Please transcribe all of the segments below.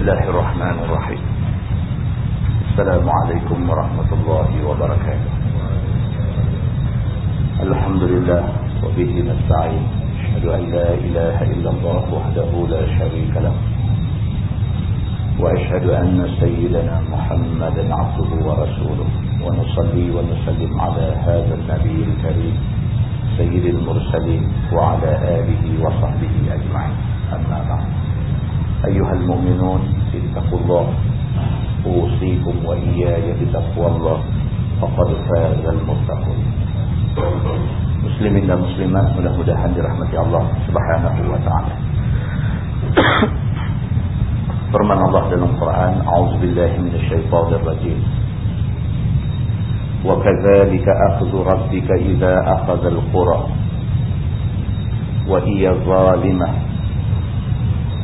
الله الرحمن الرحيم. السلام عليكم ورحمة الله وبركاته. الحمد لله وبه نستعين. أشهد أن لا إله إلا الله وحده لا شريك له. وأشهد أن سيدنا محمدا عبده ورسوله. ونصلي ونسلم على هذا النبي الكريم سيد المرسلين وعلى آله وصحبه أجمعين. أما بعد. أيها المؤمنون اتقوا الله أوصيكم وإياي بتقوى الله فقد فاز المتقون. مسلمين مسلمات من هدى حمد رحمة الله سبحانه وتعالى. فرمان الله في القرآن أعوذ بالله من الشيطان الرجيم. وكذلك أخذ ربك إذا أخذ القرى وهي ظالمة.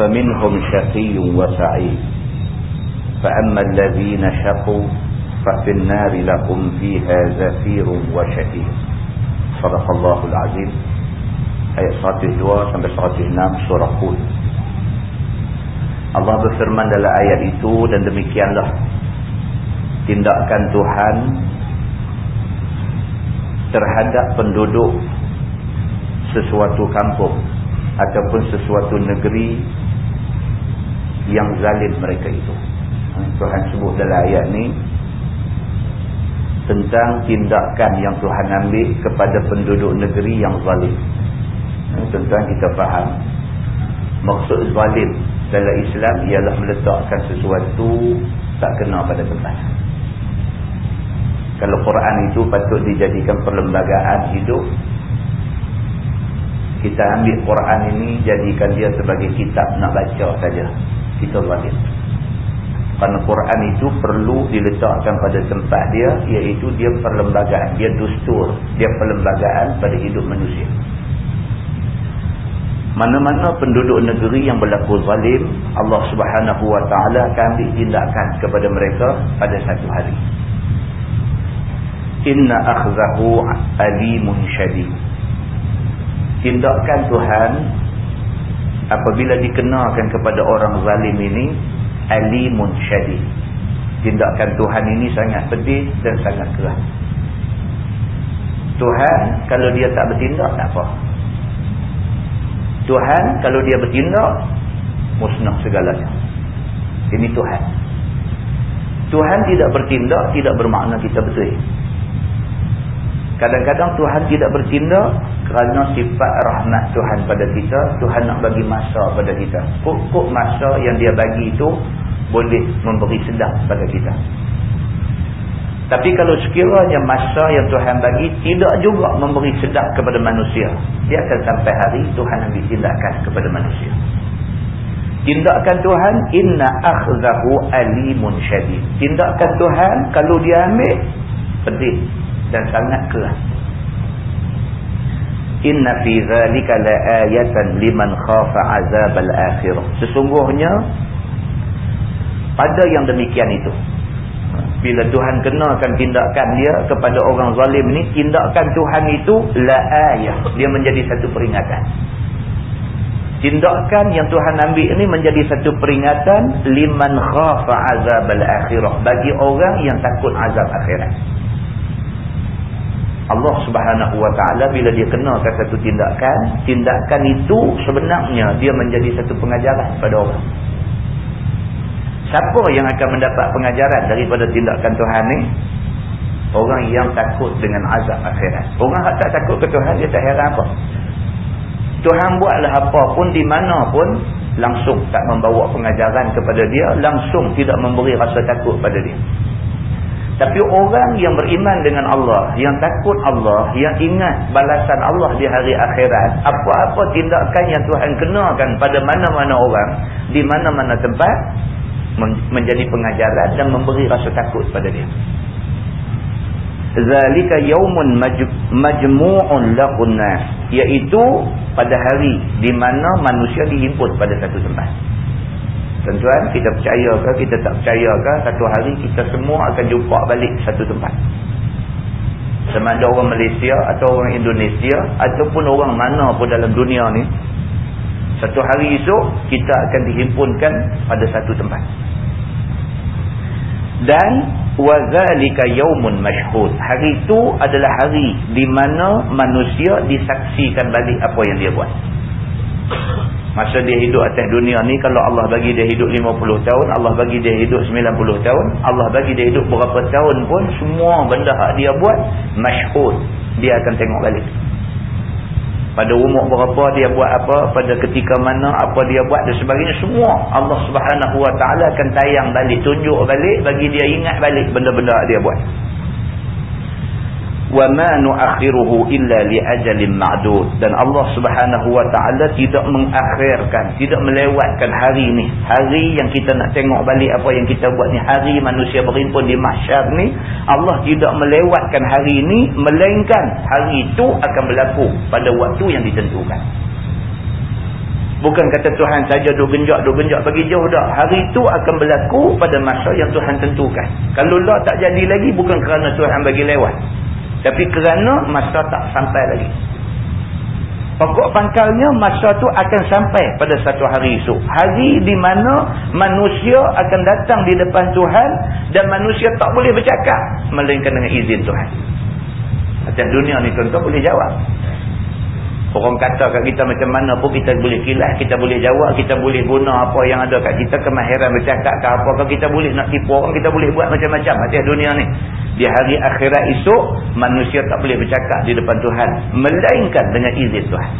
فمنهم شقي وسعيد فأما الذين شقوا ففي النار لهم فيها زفير وشهيد صدق الله العظيم ayat 102 sampai 106 surah Hud. Allah berfirman dalam ayat itu dan demikianlah tindakan Tuhan terhadap penduduk sesuatu kampung ataupun sesuatu negeri yang zalim mereka itu. Tuhan sebut dalam ayat ni tentang tindakan yang Tuhan ambil kepada penduduk negeri yang zalim. Tuan-tuan kita faham Maksud zalim dalam Islam Ialah meletakkan sesuatu Tak kena pada tempat Kalau Quran itu patut dijadikan perlembagaan hidup Kita ambil Quran ini Jadikan dia sebagai kitab nak baca saja Kita zalim Kerana Quran itu perlu diletakkan pada tempat dia Iaitu dia perlembagaan Dia dustur Dia perlembagaan pada hidup manusia mana-mana penduduk negeri yang berlaku zalim, Allah subhanahu wa ta'ala akan ambil tindakan kepada mereka pada satu hari. Inna akhzahu alimun syadid. Tindakan Tuhan, apabila dikenakan kepada orang zalim ini, alimun syadid. Tindakan Tuhan ini sangat pedih dan sangat keras. Tuhan, kalau dia tak bertindak, tak apa. Tuhan kalau dia bertindak musnah segalanya. Ini Tuhan. Tuhan tidak bertindak tidak bermakna kita betul. Kadang-kadang Tuhan tidak bertindak kerana sifat rahmat Tuhan pada kita, Tuhan nak bagi masa pada kita. Kok-kok masa yang dia bagi itu boleh memberi sedap pada kita. Tapi kalau sekiranya masa yang Tuhan bagi tidak juga memberi sedap kepada manusia. Dia akan sampai hari Tuhan ambil tindakan kepada manusia. Tindakan Tuhan, inna akhzahu alimun syadid. Tindakan Tuhan, kalau dia ambil, pedih dan sangat keras. Inna fi zalika la'ayatan liman khafa azab al-akhirah. Sesungguhnya, pada yang demikian itu, bila Tuhan kenakan tindakan dia kepada orang zalim ni tindakan Tuhan itu la ayah. Dia menjadi satu peringatan. Tindakan yang Tuhan ambil ini menjadi satu peringatan liman khafa azab al-akhirah bagi orang yang takut azab akhirat Allah subhanahu wa ta'ala bila dia kenakan satu tindakan tindakan itu sebenarnya dia menjadi satu pengajaran pada orang Siapa yang akan mendapat pengajaran daripada tindakan Tuhan ni? Orang yang takut dengan azab akhirat. Orang tak takut ke Tuhan, dia tak heran apa. Tuhan buatlah apa pun, di mana pun, langsung tak membawa pengajaran kepada dia, langsung tidak memberi rasa takut pada dia. Tapi orang yang beriman dengan Allah, yang takut Allah, yang ingat balasan Allah di hari akhirat, apa-apa tindakan yang Tuhan kenakan pada mana-mana orang, di mana-mana tempat, menjadi pengajaran dan memberi rasa takut pada dia. Zalika yaumun majmu'un lahun nas iaitu pada hari di mana manusia dihimpun pada satu tempat tuan-tuan kita percaya ke kita tak percaya ke satu hari kita semua akan jumpa balik satu tempat. Sama ada orang Malaysia atau orang Indonesia ataupun orang mana pun dalam dunia ni satu hari esok kita akan dihimpunkan pada satu tempat. Dan wazalika yaumun mashhud. Hari itu adalah hari di mana manusia disaksikan balik apa yang dia buat masa dia hidup atas dunia ni kalau Allah bagi dia hidup 50 tahun Allah bagi dia hidup 90 tahun Allah bagi dia hidup berapa tahun pun semua benda yang dia buat mashhud dia akan tengok balik. Pada umur berapa dia buat apa pada ketika mana apa dia buat dan sebagainya semua Allah subhanahu wa ta'ala akan tayang balik tunjuk balik bagi dia ingat balik benda-benda dia buat wa ma nu'akhiruhu illa li ajalin ma'dud. Dan Allah Subhanahu wa taala tidak mengakhirkan tidak melewatkan hari ni. Hari yang kita nak tengok balik apa yang kita buat ni hari manusia berhimpun di mahsyar ni Allah tidak melewatkan hari ni melainkan hari itu akan berlaku pada waktu yang ditentukan. Bukan kata Tuhan saja duk genjak duk genjak bagi jauh dah. Hari itu akan berlaku pada masa yang Tuhan tentukan. Kalau Allah tak jadi lagi bukan kerana Tuhan bagi lewat tapi kerana masa tak sampai lagi. Pokok pangkalnya masa tu akan sampai pada satu hari esok. Hari di mana manusia akan datang di depan Tuhan dan manusia tak boleh bercakap melainkan dengan izin Tuhan. Macam dunia ni tuan-tuan boleh jawab. Orang kata kat kita macam mana pun kita boleh kilas, kita boleh jawab, kita boleh guna apa yang ada kat kita, kemahiran bercakap ke apa ke, kita boleh nak tipu orang, kita boleh buat macam-macam atas dunia ni. Di hari akhirat esok, manusia tak boleh bercakap di depan Tuhan. Melainkan dengan izin Tuhan.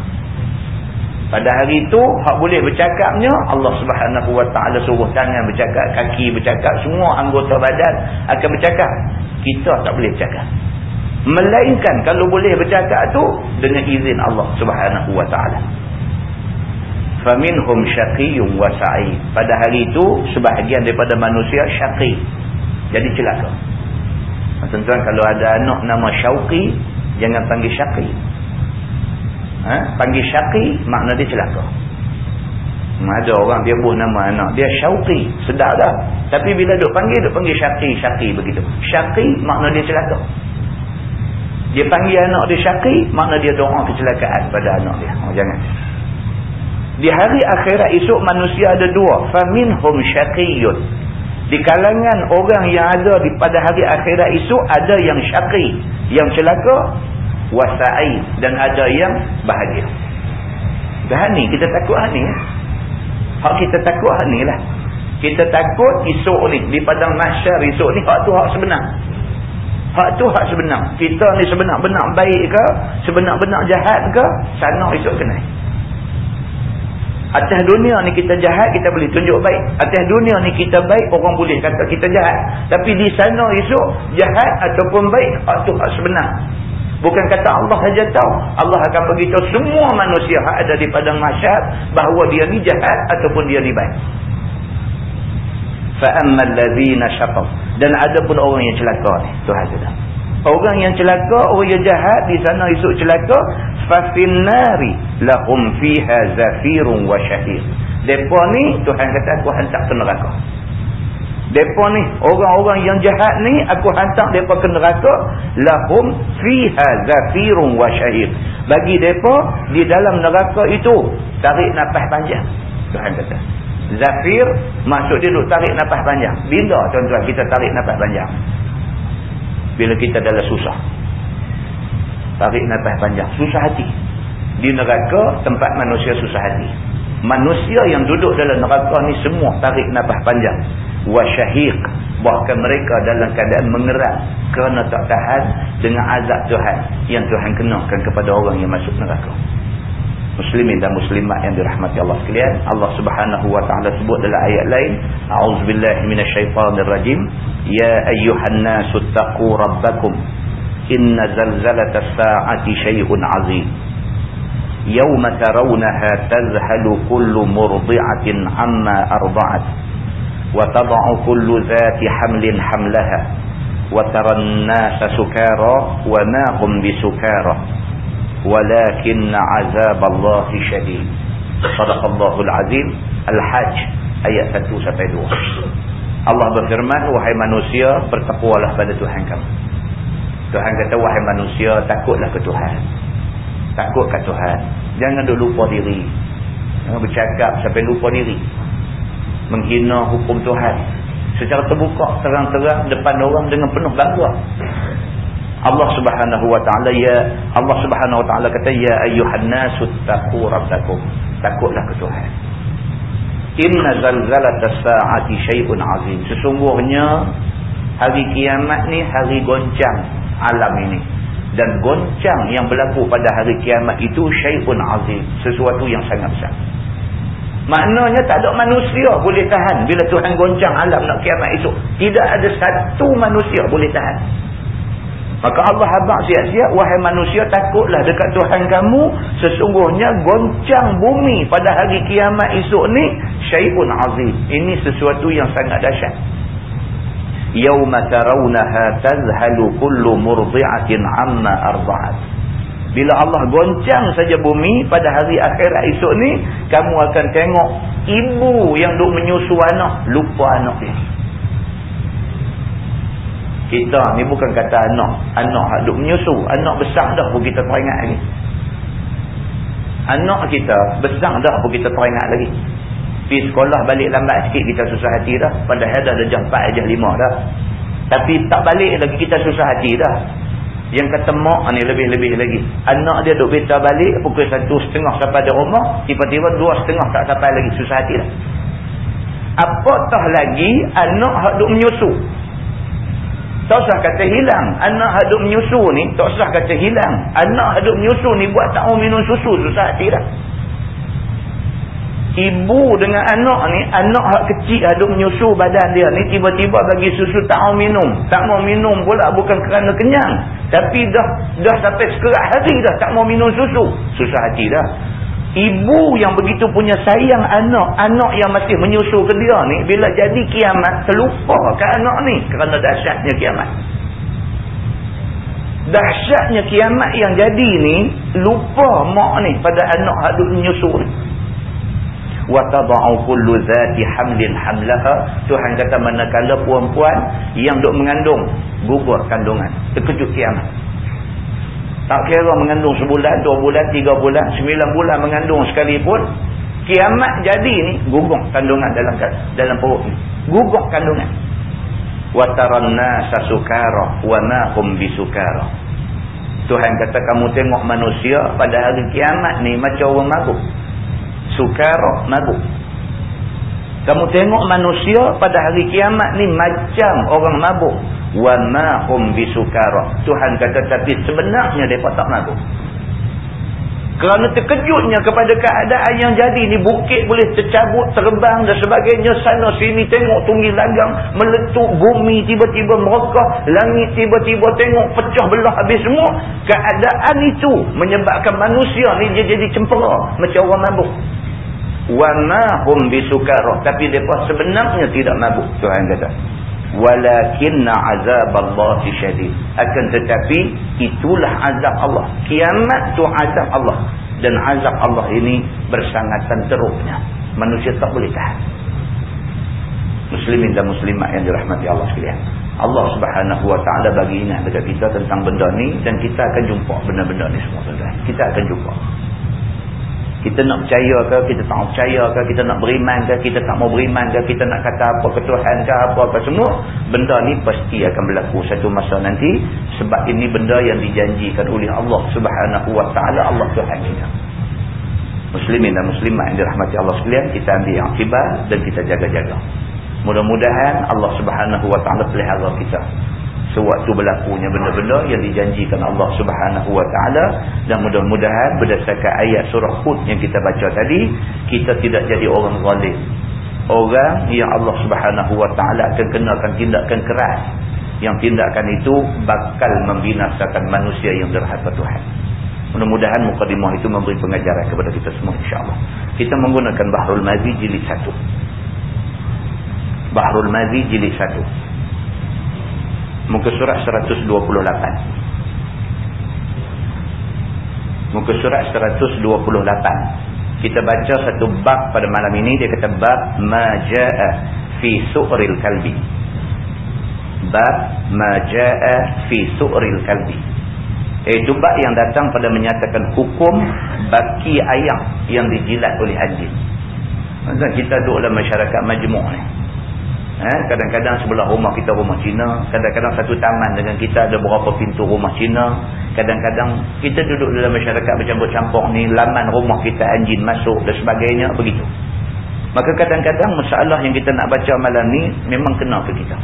Pada hari itu, hak boleh bercakapnya, Allah subhanahu wa ta'ala suruh tangan bercakap, kaki bercakap, semua anggota badan akan bercakap. Kita tak boleh bercakap. Melainkan kalau boleh bercakap tu dengan izin Allah Subhanahu wa taala. Faminhum syaqiyyun wa sa'id. Pada hari itu sebahagian daripada manusia syaqi. Jadi celaka. Tuan-tuan kalau ada anak nama Syauqi, jangan panggil syaqi. Ha? Panggil syaqi makna dia celaka. Ada orang dia buat nama anak dia Syauqi, sedar dah. Tapi bila duk panggil duk panggil syaqi, syaqi begitu. Syaqi makna dia celaka. Dia panggil anak dia syaqi, makna dia doa kecelakaan pada anak dia. Oh, jangan. Di hari akhirat esok manusia ada dua. Faminhum syaqiyun. Di kalangan orang yang ada di pada hari akhirat esok ada yang syaqi, yang celaka, wasa'i dan ada yang bahagia. Dah ni kita takut ni. Ya? Hak kita takut ni lah. Kita takut esok ni di padang mahsyar esok ni hak tu hak sebenar. Hak tu hak sebenar. Kita ni sebenar-benar baik ke? Sebenar-benar jahat ke? Sana esok kena. Atas dunia ni kita jahat, kita boleh tunjuk baik. Atas dunia ni kita baik, orang boleh kata kita jahat. Tapi di sana esok, jahat ataupun baik, hak tu hak sebenar. Bukan kata Allah saja tahu. Allah akan beritahu semua manusia hak ada di padang masyarakat bahawa dia ni jahat ataupun dia ni baik فَأَمَّا الَّذِينَ شَقَوْا Dan ada pun orang yang celaka ni. Tuhan kata. Orang yang celaka, orang yang jahat di sana esok celaka. فَفِي النَّارِ لَهُمْ فِيهَا زَفِيرٌ وَشَهِيرٌ Mereka ni, Tuhan kata aku hantar ke neraka. Mereka ni, orang-orang yang jahat ni, aku hantar mereka ke neraka. لَهُمْ فِيهَا زَفِيرٌ وَشَهِيرٌ Bagi mereka, di dalam neraka itu, tarik nafas panjang. Tuhan kata. Zafir maksud dia duk tarik nafas panjang. Bila tuan-tuan kita tarik nafas panjang? Bila kita dalam susah. Tarik nafas panjang. Susah hati. Di neraka tempat manusia susah hati. Manusia yang duduk dalam neraka ni semua tarik nafas panjang. Wasyahiq. Bahkan mereka dalam keadaan mengerat. Kerana tak tahan dengan azab Tuhan. Yang Tuhan kenakan kepada orang yang masuk neraka muslimin dan muslimat yang dirahmati Allah sekalian Allah Subhanahu wa taala sebut dalam ayat lain a'udzubillahi minasyaitonirrajim ya ayyuhan nasu taqu rabbakum inna zalzalatas saati syai'un 'azim yawma tarawnaha tazhalu kullu murdi'atin 'amma arda'at wa tad'u kullu dhati hamlin hamlaha wa tara an-nasa sukara wa ma hum bisukara walakin 'azab Allah shadid sadaqallahu al-azim al-hajj ayat 1 sampai 2 Allah berfirman wahai manusia bertakwalah pada Tuhan kamu. Tuhan kata wahai manusia takutlah ke Tuhan. Takut ke Tuhan. Jangan duk lupa diri. Jangan bercakap sampai lupa diri. Menghina hukum Tuhan. Secara terbuka terang-terang depan orang dengan penuh bangga Allah Subhanahu wa taala ya Allah Subhanahu wa taala kata ya ayyuhan nasu taqu rabbakum. Takutlah ke Tuhan. Inna zalzalatas saati syai'un azim. Sesungguhnya hari kiamat ni hari goncang alam ini. Dan goncang yang berlaku pada hari kiamat itu syai'un azim sesuatu yang sangat besar. Maknanya tak ada manusia boleh tahan bila Tuhan goncang alam nak kiamat itu. Tidak ada satu manusia boleh tahan maka Allah habak siap-siap wahai manusia takutlah dekat Tuhan kamu sesungguhnya goncang bumi pada hari kiamat esok ni syai'un azim. Ini sesuatu yang sangat dahsyat. Yawma tarawnaha tazhalu kullu murdi'atin amma arda'at. Bila Allah goncang saja bumi pada hari akhirat esok ni kamu akan tengok ibu yang duk menyusu anak lupa anak dia kita ni bukan kata anak. Anak duk menyusu. Anak besar dah pun kita teringat lagi. Anak kita besar dah pun kita teringat lagi. Pergi sekolah balik lambat sikit kita susah hati dah. Padahal dah jam 4 jam 5 dah. Tapi tak balik lagi kita susah hati dah. Yang kata mak ni lebih-lebih lagi. Anak dia duk beta balik pukul satu setengah sampai di rumah tiba-tiba dua setengah tak sampai lagi susah hati dah. Apatah lagi anak duk menyusu tak usah kata hilang. Anak duk menyusu ni tak usah kata hilang. Anak duk menyusu ni buat tak mau minum susu susah hati dah. Ibu dengan anak ni anak hak kecil ada menyusu badan dia ni tiba-tiba bagi susu tak mau minum. Tak mau minum pula bukan kerana kenyang. Tapi dah dah sampai sekerat hati dah tak mau minum susu. Susah hati dah ibu yang begitu punya sayang anak anak yang masih menyusu ke dia ni bila jadi kiamat terlupa ke anak ni kerana dahsyatnya kiamat. Dahsyatnya kiamat yang jadi ni lupa mak ni pada anak hak duk menyusu ni. Tad'u kullu zati hamlin hamlaha. Tuhan kata manakala puan-puan yang duk mengandung gugur kandungan. Terkejut kiamat tak kira mengandung sebulan dua bulan tiga bulan sembilan bulan mengandung sekalipun kiamat jadi ni gugur kandungan dalam dalam perut ni. Gugur kandungan. Wa taranna sasukara wa ma bisukara. Tuhan kata kamu tengok manusia pada hari kiamat ni macam orang mabuk. Sukara mabuk. Kamu tengok manusia pada hari kiamat ni macam orang mabuk wa ma hum bisukara Tuhan kata tapi sebenarnya depa tak mabuk kerana terkejutnya kepada keadaan yang jadi ni bukit boleh tercabut terbang dan sebagainya sana sini tengok tunggi langgang meletup bumi tiba-tiba merekah langit tiba-tiba tengok pecah belah habis semua. Keadaan itu menyebabkan manusia ni dia jadi cempera macam orang mabuk. Wa ma hum bisukara tapi depa sebenarnya tidak mabuk Tuhan kata walakinna azaballahi syadid. Akan tetapi itulah azab Allah. Kiamat tu azab Allah. Dan azab Allah ini bersangatan teruknya. Manusia tak boleh tahan. Muslimin dan muslimat yang dirahmati Allah sekalian. Allah subhanahu wa ta'ala bagi ingat dekat kita tentang benda ni dan kita akan jumpa benda-benda ni semua kita akan jumpa kita nak percaya ke, kita tak percaya ke, kita nak beriman ke, kita tak mau beriman ke, kita nak kata apa ke Tuhan ke, apa ke semua. Benda ni pasti akan berlaku satu masa nanti. Sebab ini benda yang dijanjikan oleh Allah subhanahu wa ta'ala Allah Tuhan kita. Muslimin dan muslimat yang dirahmati Allah sekalian, kita ambil akibat dan kita jaga-jaga. Mudah-mudahan Allah subhanahu wa ta'ala pelihara kita sewaktu berlakunya benda-benda yang dijanjikan Allah subhanahu wa ta'ala. Dan mudah-mudahan berdasarkan ayat surah Hud yang kita baca tadi kita tidak jadi orang zalim. Orang yang Allah subhanahu wa ta'ala akan kenakan tindakan keras. Yang tindakan itu bakal membinasakan manusia yang derhaka Tuhan. Mudah-mudahan mukadimah itu memberi pengajaran kepada kita semua insyaAllah. Kita menggunakan Bahrul Mazi jilid satu. Bahrul Mazi jilid 1 muka surat 128 muka surat 128 kita baca satu bab pada malam ini. Dia kata bab maja'a fi su'ril kalbi. Bab maja'a fi su'ril kalbi. Iaitu bab yang datang pada menyatakan hukum baki ayam yang dijilat oleh anjing Maksudnya kita duduk dalam masyarakat majmuk ni Eh, kadang-kadang sebelah rumah kita rumah Cina kadang-kadang satu taman dengan kita ada berapa pintu rumah Cina kadang-kadang kita duduk dalam masyarakat bercampur-campur ni laman rumah kita anjing masuk dan sebagainya begitu. Maka kadang-kadang masalah yang kita nak baca malam ni memang kena ke kita?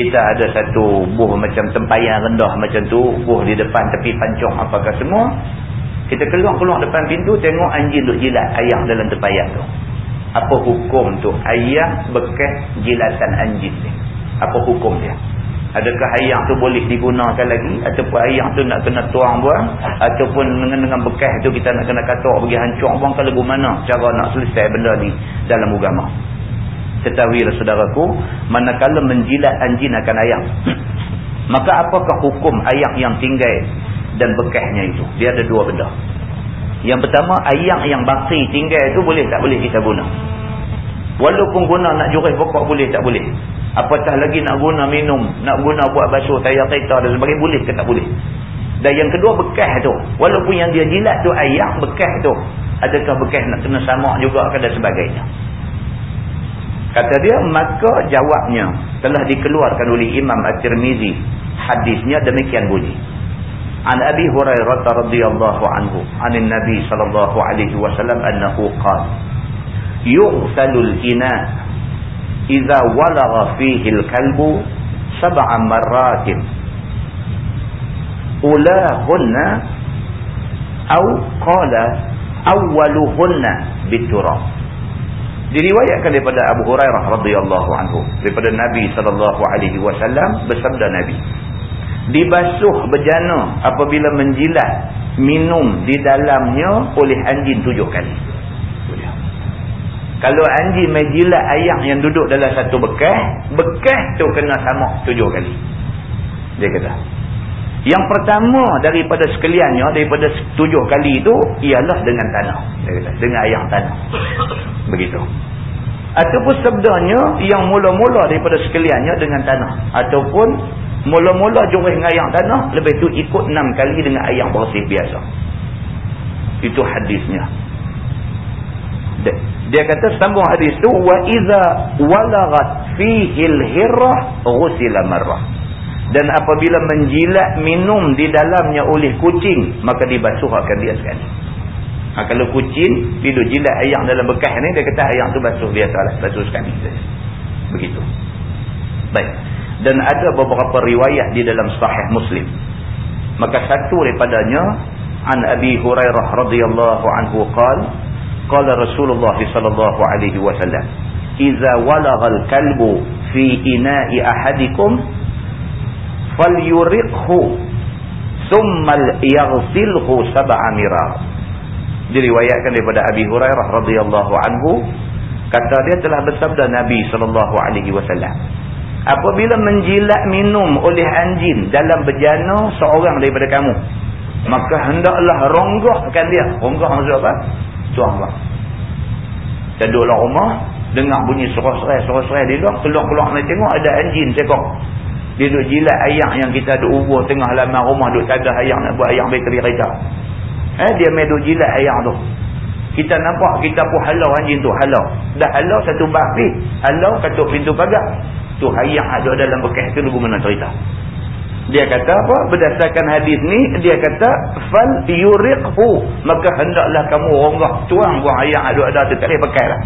Kita ada satu buh macam tempayan rendah macam tu buh di depan tepi pancong apakah semua kita keluar-keluar depan pintu tengok anjing duduk jilat ayam dalam tempayan tu apa hukum tu ayam bekas jilatan anjing ni? Apa hukum dia? Adakah ayam tu boleh digunakan lagi? Ataupun ayam tu nak kena tuang buang? Ataupun dengan dengan bekas tu kita nak kena katok bagi hancur buang? Kalau mana cara nak selesai benda ni dalam agama? Ketahuilah saudaraku manakala menjilat anjing akan ayam. Maka apakah hukum ayam yang tinggal dan bekasnya itu? Dia ada dua benda yang pertama ayam yang baki tinggal itu boleh tak boleh kita guna. Walaupun guna nak jurih pokok boleh tak boleh. Apatah lagi nak guna minum, nak guna buat basuh tayar kereta dan sebagainya boleh ke tak boleh. Dan yang kedua bekas tu. Walaupun yang dia jilat tu ayam bekas tu. Adakah bekas nak kena samak juga ke dan sebagainya. Kata dia maka jawabnya telah dikeluarkan oleh Imam At-Tirmizi. Hadisnya demikian bunyi. عن أبي هريرة رضي الله عنه عن النبي صلى الله عليه وسلم أنه قال يغسل الإناء إذا ولغ فيه الكلب سبع مرات. أولاهن أو قال أولهن بالتراب. Diriwayatkan daripada Abu Hurairah radhiyallahu anhu daripada Nabi sallallahu alaihi wasallam bersabda Nabi dibasuh berjana apabila menjilat minum di dalamnya oleh anjing tujuh kali. Kalau anjing menjilat ayam yang duduk dalam satu bekas bekas tu kena sama tujuh kali. Dia kata. Yang pertama daripada sekaliannya daripada tujuh kali itu ialah dengan tanah. Dia kata dengan ayam tanah. Begitu. Ataupun sabdanya yang mula-mula daripada sekaliannya dengan tanah. Ataupun Mula-mula jurih ngayang tanah, lebih tu ikut enam kali dengan ayam bersih biasa. Itu hadisnya. Dia, dia kata sambung hadis tu wa iza walaghat fihi al-hirrah ghusila marrah. Dan apabila menjilat minum di dalamnya oleh kucing, maka dibasuhkan dia sekali. Ha, kalau kucing tidur jilat ayam dalam bekas ni, dia kata ayam tu basuh biasalah, basuh sekali. Begitu. Baik dan ada beberapa riwayat di dalam sahih muslim maka satu daripadanya an abi hurairah radhiyallahu anhu qala qala rasulullah sallallahu alaihi wasallam idza walagha al-kalbu fi ina'i ahadikum falyuriqhu thumma yaghsilhu sab'a mirar diriwayatkan daripada abi hurairah radhiyallahu anhu kata dia telah bersabda nabi sallallahu alaihi wasallam apabila menjilat minum oleh anjing dalam bejana seorang daripada kamu maka hendaklah ronggahkan dia. Ronggah maksud apa? tuang lah. Kita duduklah rumah dengar bunyi serai-serai serai-serai di luar keluar-keluar ni tengok ada anjing sekok dia duduk jilat ayam yang kita duduk ubur tengah halaman rumah duduk tadah ayam nak buat ayam bakery kereta. Eh, dia main duduk jilat ayam tu. Kita nampak kita pun halau anjing tu halau. Dah halau satu babi halau katuk pintu pagar tu ayam ada dalam bekas tu lagu mana cerita. Dia kata apa? Berdasarkan hadis ni dia kata fal yuriqhu. Maka hendaklah kamu ronggah tuang buang ayam ada ada tu. Tak boleh pakai lah.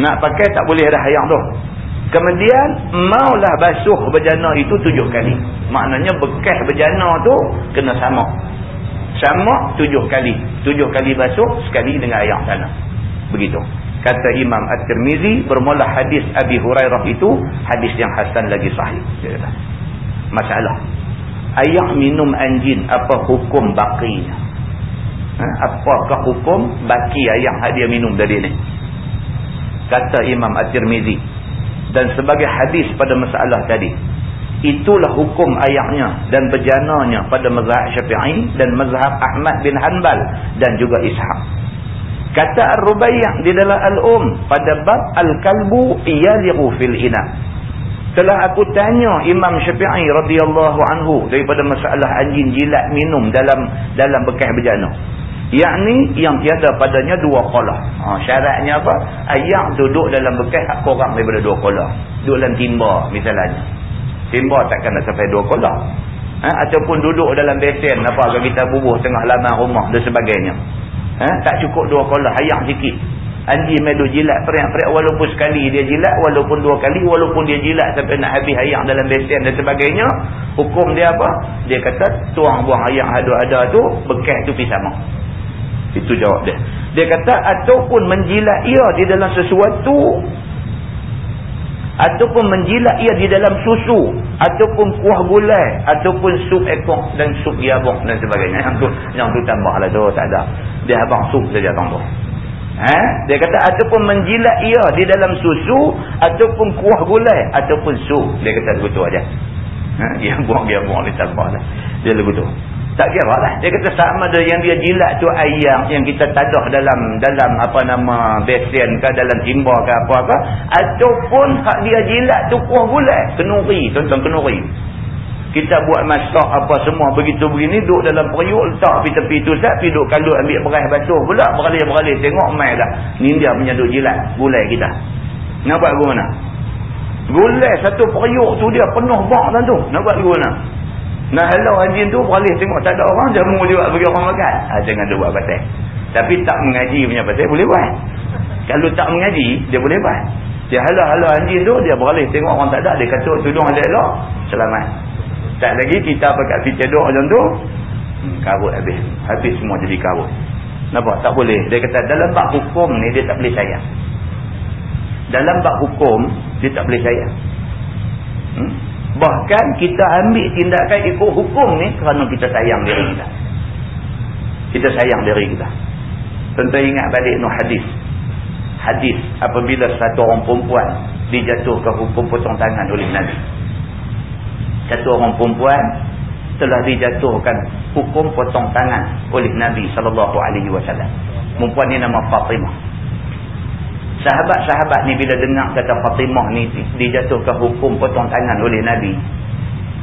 Nak pakai tak boleh dah ayam tu. Kemudian maulah basuh berjana itu tujuh kali. Maknanya bekas berjana tu kena sama. Sama tujuh kali. Tujuh kali basuh sekali dengan ayam sana. Begitu kata Imam At-Tirmizi bermula hadis Abi Hurairah itu hadis yang hasan lagi sahih. Masalah. Ayah minum anjing apa hukum bakinya ha? apakah hukum baki ayah dia minum dari ni? Kata Imam At-Tirmizi. Dan sebagai hadis pada masalah tadi itulah hukum ayahnya dan berjananya pada mazhab syafi'i dan mazhab Ahmad bin Hanbal dan juga Ishaq kata Ar-Rubaiyah di dalam Al-Um pada bab Al-Kalbu iyaliru fil ina telah aku tanya Imam Syafi'i radhiyallahu anhu daripada masalah anjing jilat minum dalam dalam bekas berjana yakni yang tiada padanya dua kolah. Ha, syaratnya apa? Ayam duduk dalam bekas hak korang daripada dua kolah. Duduk dalam timba misalnya. Timba takkan nak sampai dua kolah. Ha, ataupun duduk dalam besen apa kita bubuh tengah laman rumah dan sebagainya. Ha, tak cukup dua kolah. Ayam sikit. Anjing medu jilat periak-periak walaupun sekali dia jilat. Walaupun dua kali. Walaupun dia jilat sampai nak habis ayam dalam besen dan sebagainya. Hukum dia apa? Dia kata tuang buang ayam ada-ada tu bekas tu pisah sama. Itu jawab dia. Dia kata ataupun menjilat ia di dalam sesuatu ataupun menjilat ia di dalam susu ataupun kuah gulai ataupun sup ekor dan sup yabok dan sebagainya. Yang tu yang tu tambahlah tu tak ada. Dia abang sup saja tambah. Ha? Dia kata ataupun menjilat ia di dalam susu ataupun kuah gulai ataupun sup. Dia kata begitu aja. Ha? Dia buang dia buang dia tambahlah. Dia begitu. Tak kira lah. Dia kata sama ada yang dia jilat tu ayam yang kita tadah dalam dalam apa nama besen ke dalam timba ke apa ke. Ataupun hak dia jilat tu kuah gulai. Kenuri. Tuan-tuan kenuri. Kita buat masak apa semua begitu begini. Duduk dalam periuk. Letak pergi tepi tu sat. Pergi duduk kalut ambil beras batuh pula. Beralih-beralih. Tengok mai dah. Ni dia punya duduk jilat gulai kita. Nampak mana? Gulai satu periuk tu dia penuh bak tu. Nampak ke mana? Nah halau anjing tu beralih tengok tak ada orang jamu juga bagi orang makan. Ha, jangan dia buat pasal. Tapi tak mengaji punya pasal boleh buat. Kalau tak mengaji dia boleh buat. Dia halau-halau anjing tu dia beralih tengok orang tak ada dia kata tudung ada elok selamat. Tak lagi kita pakai picit duk macam tu hmm, karut habis. Habis semua jadi karut. Nampak? Tak boleh. Dia kata dalam bab hukum ni dia tak boleh sayang. Dalam bab hukum dia tak boleh sayang. Hmm? Bahkan kita ambil tindakan ikut hukum ni kerana kita sayang diri kita. Kita sayang diri kita. Tentu ingat balik no hadis. Hadis apabila satu orang perempuan dijatuhkan hukum potong tangan oleh Nabi. Satu orang perempuan telah dijatuhkan hukum potong tangan oleh Nabi sallallahu alaihi wasallam. Perempuan ni nama Fatimah. Sahabat-sahabat ni bila dengar kata Fatimah ni dijatuhkan hukum potong tangan oleh Nabi.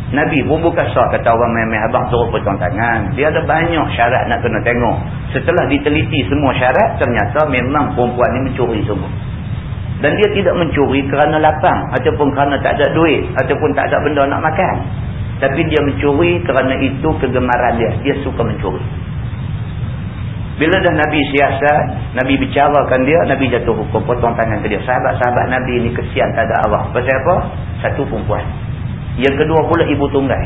Nabi pun bukan sah kata orang main-main abang suruh potong tangan. Dia ada banyak syarat nak kena tengok. Setelah diteliti semua syarat, ternyata memang perempuan ni mencuri semua. Dan dia tidak mencuri kerana lapang ataupun kerana tak ada duit ataupun tak ada benda nak makan. Tapi dia mencuri kerana itu kegemaran dia. Dia suka mencuri. Bila dah Nabi siasat, Nabi bicarakan dia, Nabi jatuh hukum potong tangan ke dia. Sahabat-sahabat Nabi ni kesian tak ada Allah. Pasal apa? Satu perempuan. Yang kedua pula ibu tunggal.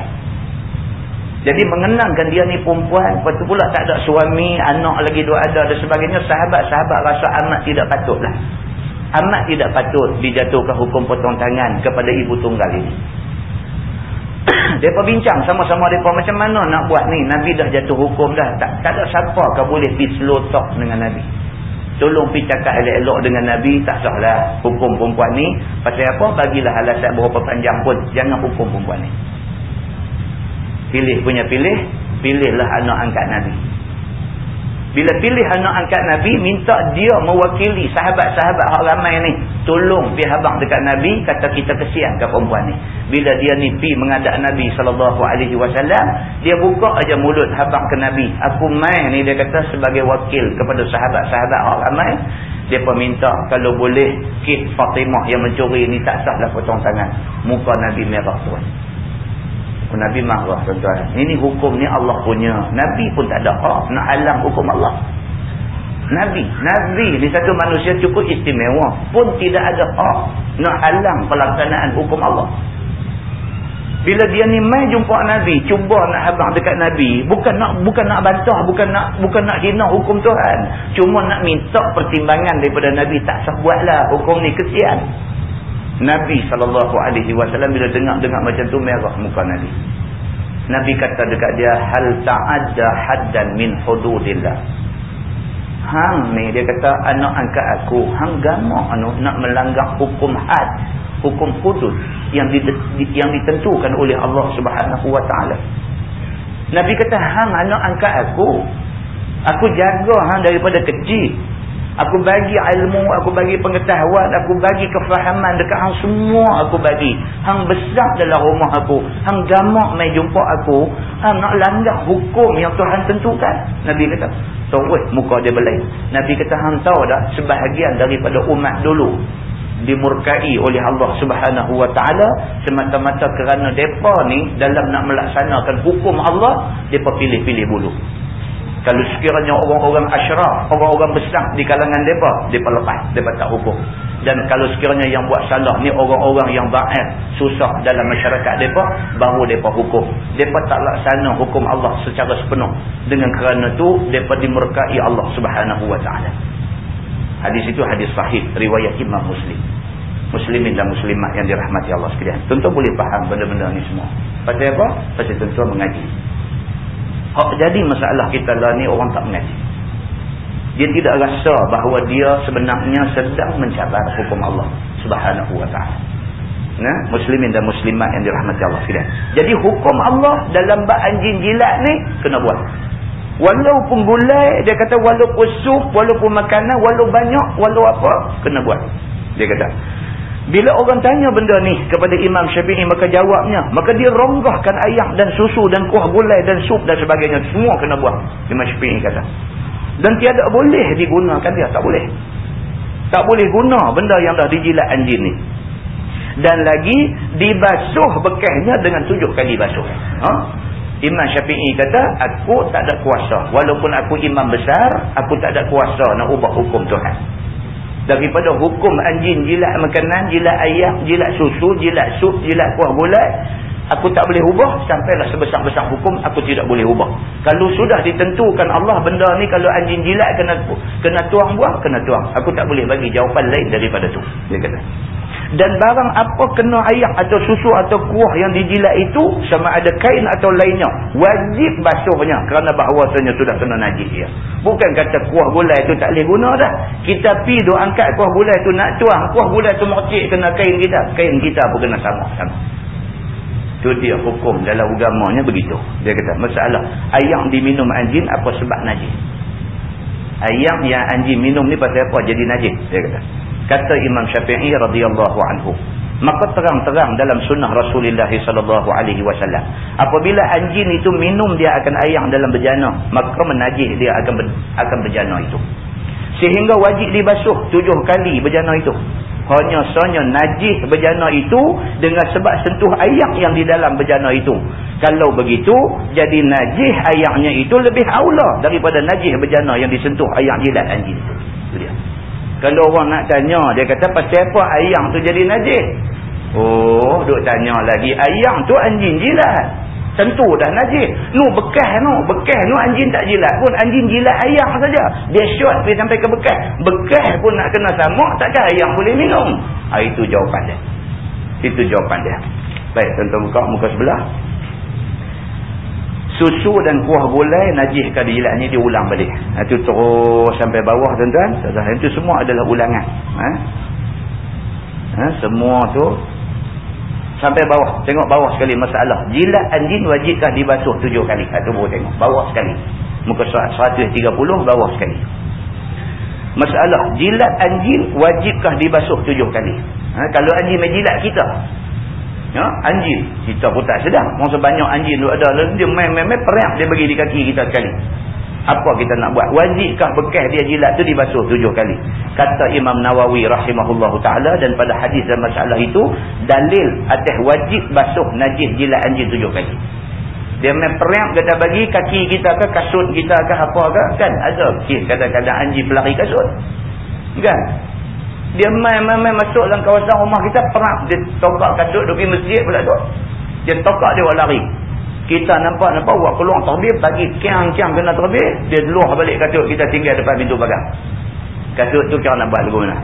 Jadi mengenangkan dia ni perempuan, lepas tu pula tak ada suami, anak lagi dua ada dan sebagainya. Sahabat-sahabat rasa amat tidak patut lah. Amat tidak patut dijatuhkan hukum potong tangan kepada ibu tunggal ini. Mereka bincang sama-sama mereka macam mana nak buat ni. Nabi dah jatuh hukum dah. Tak, tak ada siapa kau boleh pergi slow talk dengan Nabi. Tolong pergi cakap elok-elok dengan Nabi. Tak sahlah hukum perempuan ni. Pasal apa? Bagilah alasan berapa panjang pun. Jangan hukum perempuan ni. Pilih punya pilih. Pilihlah anak angkat Nabi. Bila pilih anak angkat Nabi, minta dia mewakili sahabat-sahabat hak ramai ni. Tolong pergi habang dekat Nabi, kata kita kesian ke perempuan ni. Bila dia ni pergi mengadap Nabi SAW, dia buka aja mulut habang ke Nabi. Aku main ni, dia kata sebagai wakil kepada sahabat-sahabat hak ramai. Dia pun minta, kalau boleh, kit Fatimah yang mencuri ni tak sahlah potong tangan. Muka Nabi merah tuan. Nabi marah tuan-tuan. Ini hukum ni Allah punya. Nabi pun tak ada hak nak halang hukum Allah. Nabi. Nabi ni satu manusia cukup istimewa. Pun tidak ada hak nak halang pelaksanaan hukum Allah. Bila dia ni mai jumpa Nabi, cuba nak habang dekat Nabi, bukan nak bukan nak bantah, bukan nak bukan nak hina hukum Tuhan. Cuma nak minta pertimbangan daripada Nabi, tak sah buatlah hukum ni kesian. Nabi SAW bila dengar-dengar macam tu merah muka Nabi. Nabi kata dekat dia hal ta'adda haddan min hududillah. Hang ni dia kata anak angkat aku. Hang gamak anu nak melanggar hukum had hukum hudud yang yang ditentukan oleh Allah Subhanahu wa taala. Nabi kata hang anak angkat aku. Aku jaga hang daripada kecil Aku bagi ilmu, aku bagi pengetahuan, aku bagi kefahaman dekat hang semua aku bagi. Hang besar dalam rumah aku. Hang gamak mai jumpa aku. Hang nak langgar hukum yang Tuhan tentukan. Nabi kata, terus muka dia belai. Nabi kata, hang tahu tak sebahagian daripada umat dulu dimurkai oleh Allah subhanahu wa ta'ala semata-mata kerana mereka ni dalam nak melaksanakan hukum Allah mereka pilih-pilih bulu kalau sekiranya orang-orang asyraf, orang-orang besar di kalangan mereka, mereka lepas, mereka tak hukum. Dan kalau sekiranya yang buat salah ni orang-orang yang ba'at, susah dalam masyarakat mereka, baru mereka hukum. Mereka tak laksana hukum Allah secara sepenuh. Dengan kerana tu mereka dimurkai Allah subhanahu wa ta'ala. Hadis itu hadis sahih, riwayat imam muslim. Muslimin dan muslimat yang dirahmati Allah sekalian. Tentu boleh faham benda-benda ni semua. Pasal apa? Pasal tentu mengaji. Hak jadi masalah kita lah ni orang tak mengaji. Dia tidak rasa bahawa dia sebenarnya sedang mencabar hukum Allah subhanahu wa ta'ala. Nah, muslimin dan muslimat yang dirahmati Allah sekalian. Jadi hukum Allah dalam bab anjing jilat ni kena buat. Walaupun gulai, dia kata walaupun sup, walaupun makanan, walaupun banyak, walaupun apa, kena buat. Dia kata. Bila orang tanya benda ni kepada Imam Syafi'i maka jawabnya. Maka dia ronggahkan ayam dan susu dan kuah gulai dan sup dan sebagainya. Semua kena buat. Imam Syafi'i kata. Dan tiada boleh digunakan dia. Tak boleh. Tak boleh guna benda yang dah dijilat anjing ni. Dan lagi dibasuh bekasnya dengan tujuh kali basuh. Ha? Imam Syafi'i kata aku tak ada kuasa. Walaupun aku imam besar aku tak ada kuasa nak ubah hukum Tuhan daripada hukum anjing jilat makanan, jilat ayam, jilat susu, jilat sup, jilat kuah gulai aku tak boleh ubah. Sampailah sebesar-besar hukum aku tidak boleh ubah. Kalau sudah ditentukan Allah benda ni kalau anjing jilat kena kena tuang buah kena tuang. Aku tak boleh bagi jawapan lain daripada tu. Dia kata dan barang apa kena air atau susu atau kuah yang dijilat itu sama ada kain atau lainnya wajib basuhnya kerana bahawasanya sudah kena najis dia. Bukan kata kuah gulai itu tak boleh guna dah. Kita pi duk angkat kuah gulai itu nak tuang kuah gulai itu mercik kena kain kita kain kita pun kena sama sama. Itu dia hukum dalam agamanya begitu. Dia kata masalah ayam diminum anjing apa sebab najis? Ayam yang anjing minum ni pasal apa? Jadi najis dia kata kata Imam Syafi'i radhiyallahu anhu. Maka terang-terang dalam sunnah Rasulullah sallallahu alaihi wasallam apabila anjing itu minum dia akan ayam dalam bejana. Maka menajis dia akan ber, akan bejana itu. Sehingga wajib dibasuh tujuh kali bejana itu. Hanya sahaja najis bejana itu dengan sebab sentuh ayam yang di dalam bejana itu. Kalau begitu jadi najis ayamnya itu lebih aula daripada najis bejana yang disentuh ayam jilat anjing itu dia kalau orang nak tanya, dia kata pasal apa ayam tu jadi najis? Oh, duk tanya lagi. Ayam tu anjing jilat. Tentu dah najis. Nu bekas nu. Bekas nu anjing tak jilat pun. Anjing jilat ayam saja. Dia shot pergi sampai ke bekas. Bekas pun nak kena sama. Takkan ayam boleh minum? Ha, itu jawapan dia. Itu jawapan dia. Baik, tuan-tuan buka muka sebelah susu dan kuah gulai najis ke dijilat ni diulang balik. Itu terus sampai bawah tuan-tuan. Itu semua adalah ulangan. Ha? Ha? semua tu sampai bawah. Tengok bawah sekali masalah. Jilat anjing wajibkah dibasuh tujuh kali. Itu baru tengok. Bawah sekali. Muka surat 130 bawah sekali. Masalah jilat anjing wajibkah dibasuh tujuh kali. Ha? kalau anjing menjilat kita ya, anjing. Kita pun tak sedar. Masa banyak anjing tu ada. Dia main-main periak dia bagi di kaki kita sekali. Apa kita nak buat? Wajibkah bekas dia jilat tu dibasuh tujuh kali. Kata Imam Nawawi rahimahullahu ta'ala dan pada hadis dan masalah itu dalil atas wajib basuh najis jilat anjing tujuh kali. Dia main periak kita bagi kaki kita ke kasut kita ke apa ke kan? Ada kadang-kadang anjing pelari kasut. Kan dia main-main masuk dalam kawasan rumah kita perang dia tokak kasut duduk di masjid pula tu dia tokak dia buat lari. Kita nampak-nampak buat peluang terbit bagi kiang-kiang kena terbit. Dia luah balik kasut kita tinggal depan pintu pagar kasut tu kira nak buat lagu mana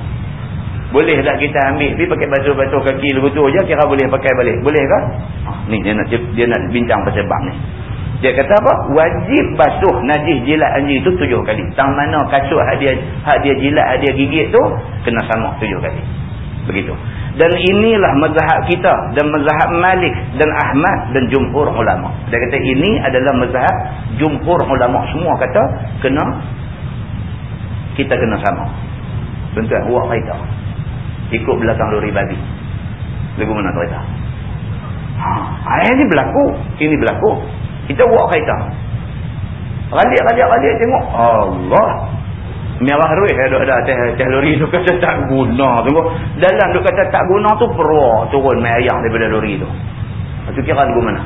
boleh tak kita ambil? Pergi pakai basuh-basuh kaki lagu tu je kira boleh pakai balik. Boleh ke? Ha, ni dia nak, dia nak bincang pasal bab ni Dia kata apa? Wajib basuh najis jilat anjing itu tujuh kali. Tang mana kasut hak dia, hak dia jilat, hak dia gigit tu, kena sama tujuh kali. Begitu. Dan inilah mazhab kita dan mazhab Malik dan Ahmad dan jumhur ulama. Dia kata ini adalah mazhab jumhur ulama semua kata kena kita kena sama. Tuan-tuan, buat kereta. Ikut belakang lori babi. Lagu mana kereta? Ha, ini berlaku. Ini berlaku. Kita buat kereta. Ralik, ralik, ralik tengok. Allah. Merah ruih ada ada atas, lori tu kata tak guna. Tengok. Dalam tu kata tak guna tu perah turun main ayam daripada lori tu. Itu kira lagu mana?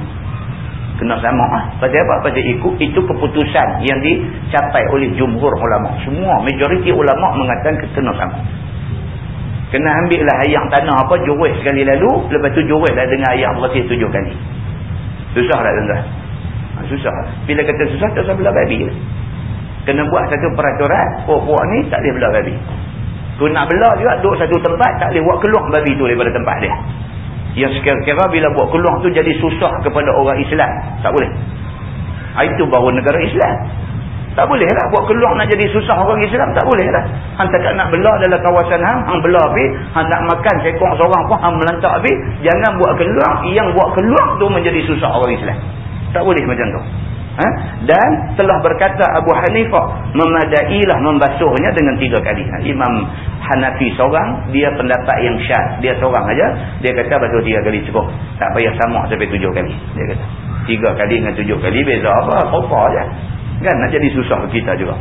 Kena sama. Ha? Pasal apa? Pasal ikut itu keputusan yang dicapai oleh jumhur ulama. Semua, majoriti ulama mengatakan kena sama. Kena ambil lah ayam tanah apa, jurus sekali lalu. Lepas tu jurus lah dengan ayam bersih tujuh kali. Susah tak tuan-tuan? Ha, susah. Bila kata susah, tak usah belah babi. Kena buat satu peraturan, puak-puak ni tak boleh belah babi. Tu nak belah juga, duduk satu tempat, tak boleh buat keluar babi tu daripada tempat dia. Yang sekira-kira bila buat keluar tu jadi susah kepada orang Islam. Tak boleh. Ha, itu baru negara Islam. Tak boleh lah. Buat keluar nak jadi susah orang Islam. Tak boleh lah. Han tak nak belah dalam kawasan hang. Hang belah habis. Han nak makan sekong seorang pun. Hang melantak habis. Jangan buat keluar. Yang buat keluar tu menjadi susah orang Islam. Tak boleh macam tu. Ha? Dan telah berkata Abu Hanifah memadailah membasuhnya dengan tiga kali. Ha? Imam Hanafi seorang, dia pendapat yang syad. Dia seorang aja Dia kata basuh tiga kali cukup. Tak payah sama sampai tujuh kali. Dia kata. Tiga kali dengan tujuh kali beza apa? Apa aja. Kan nak jadi susah kita juga.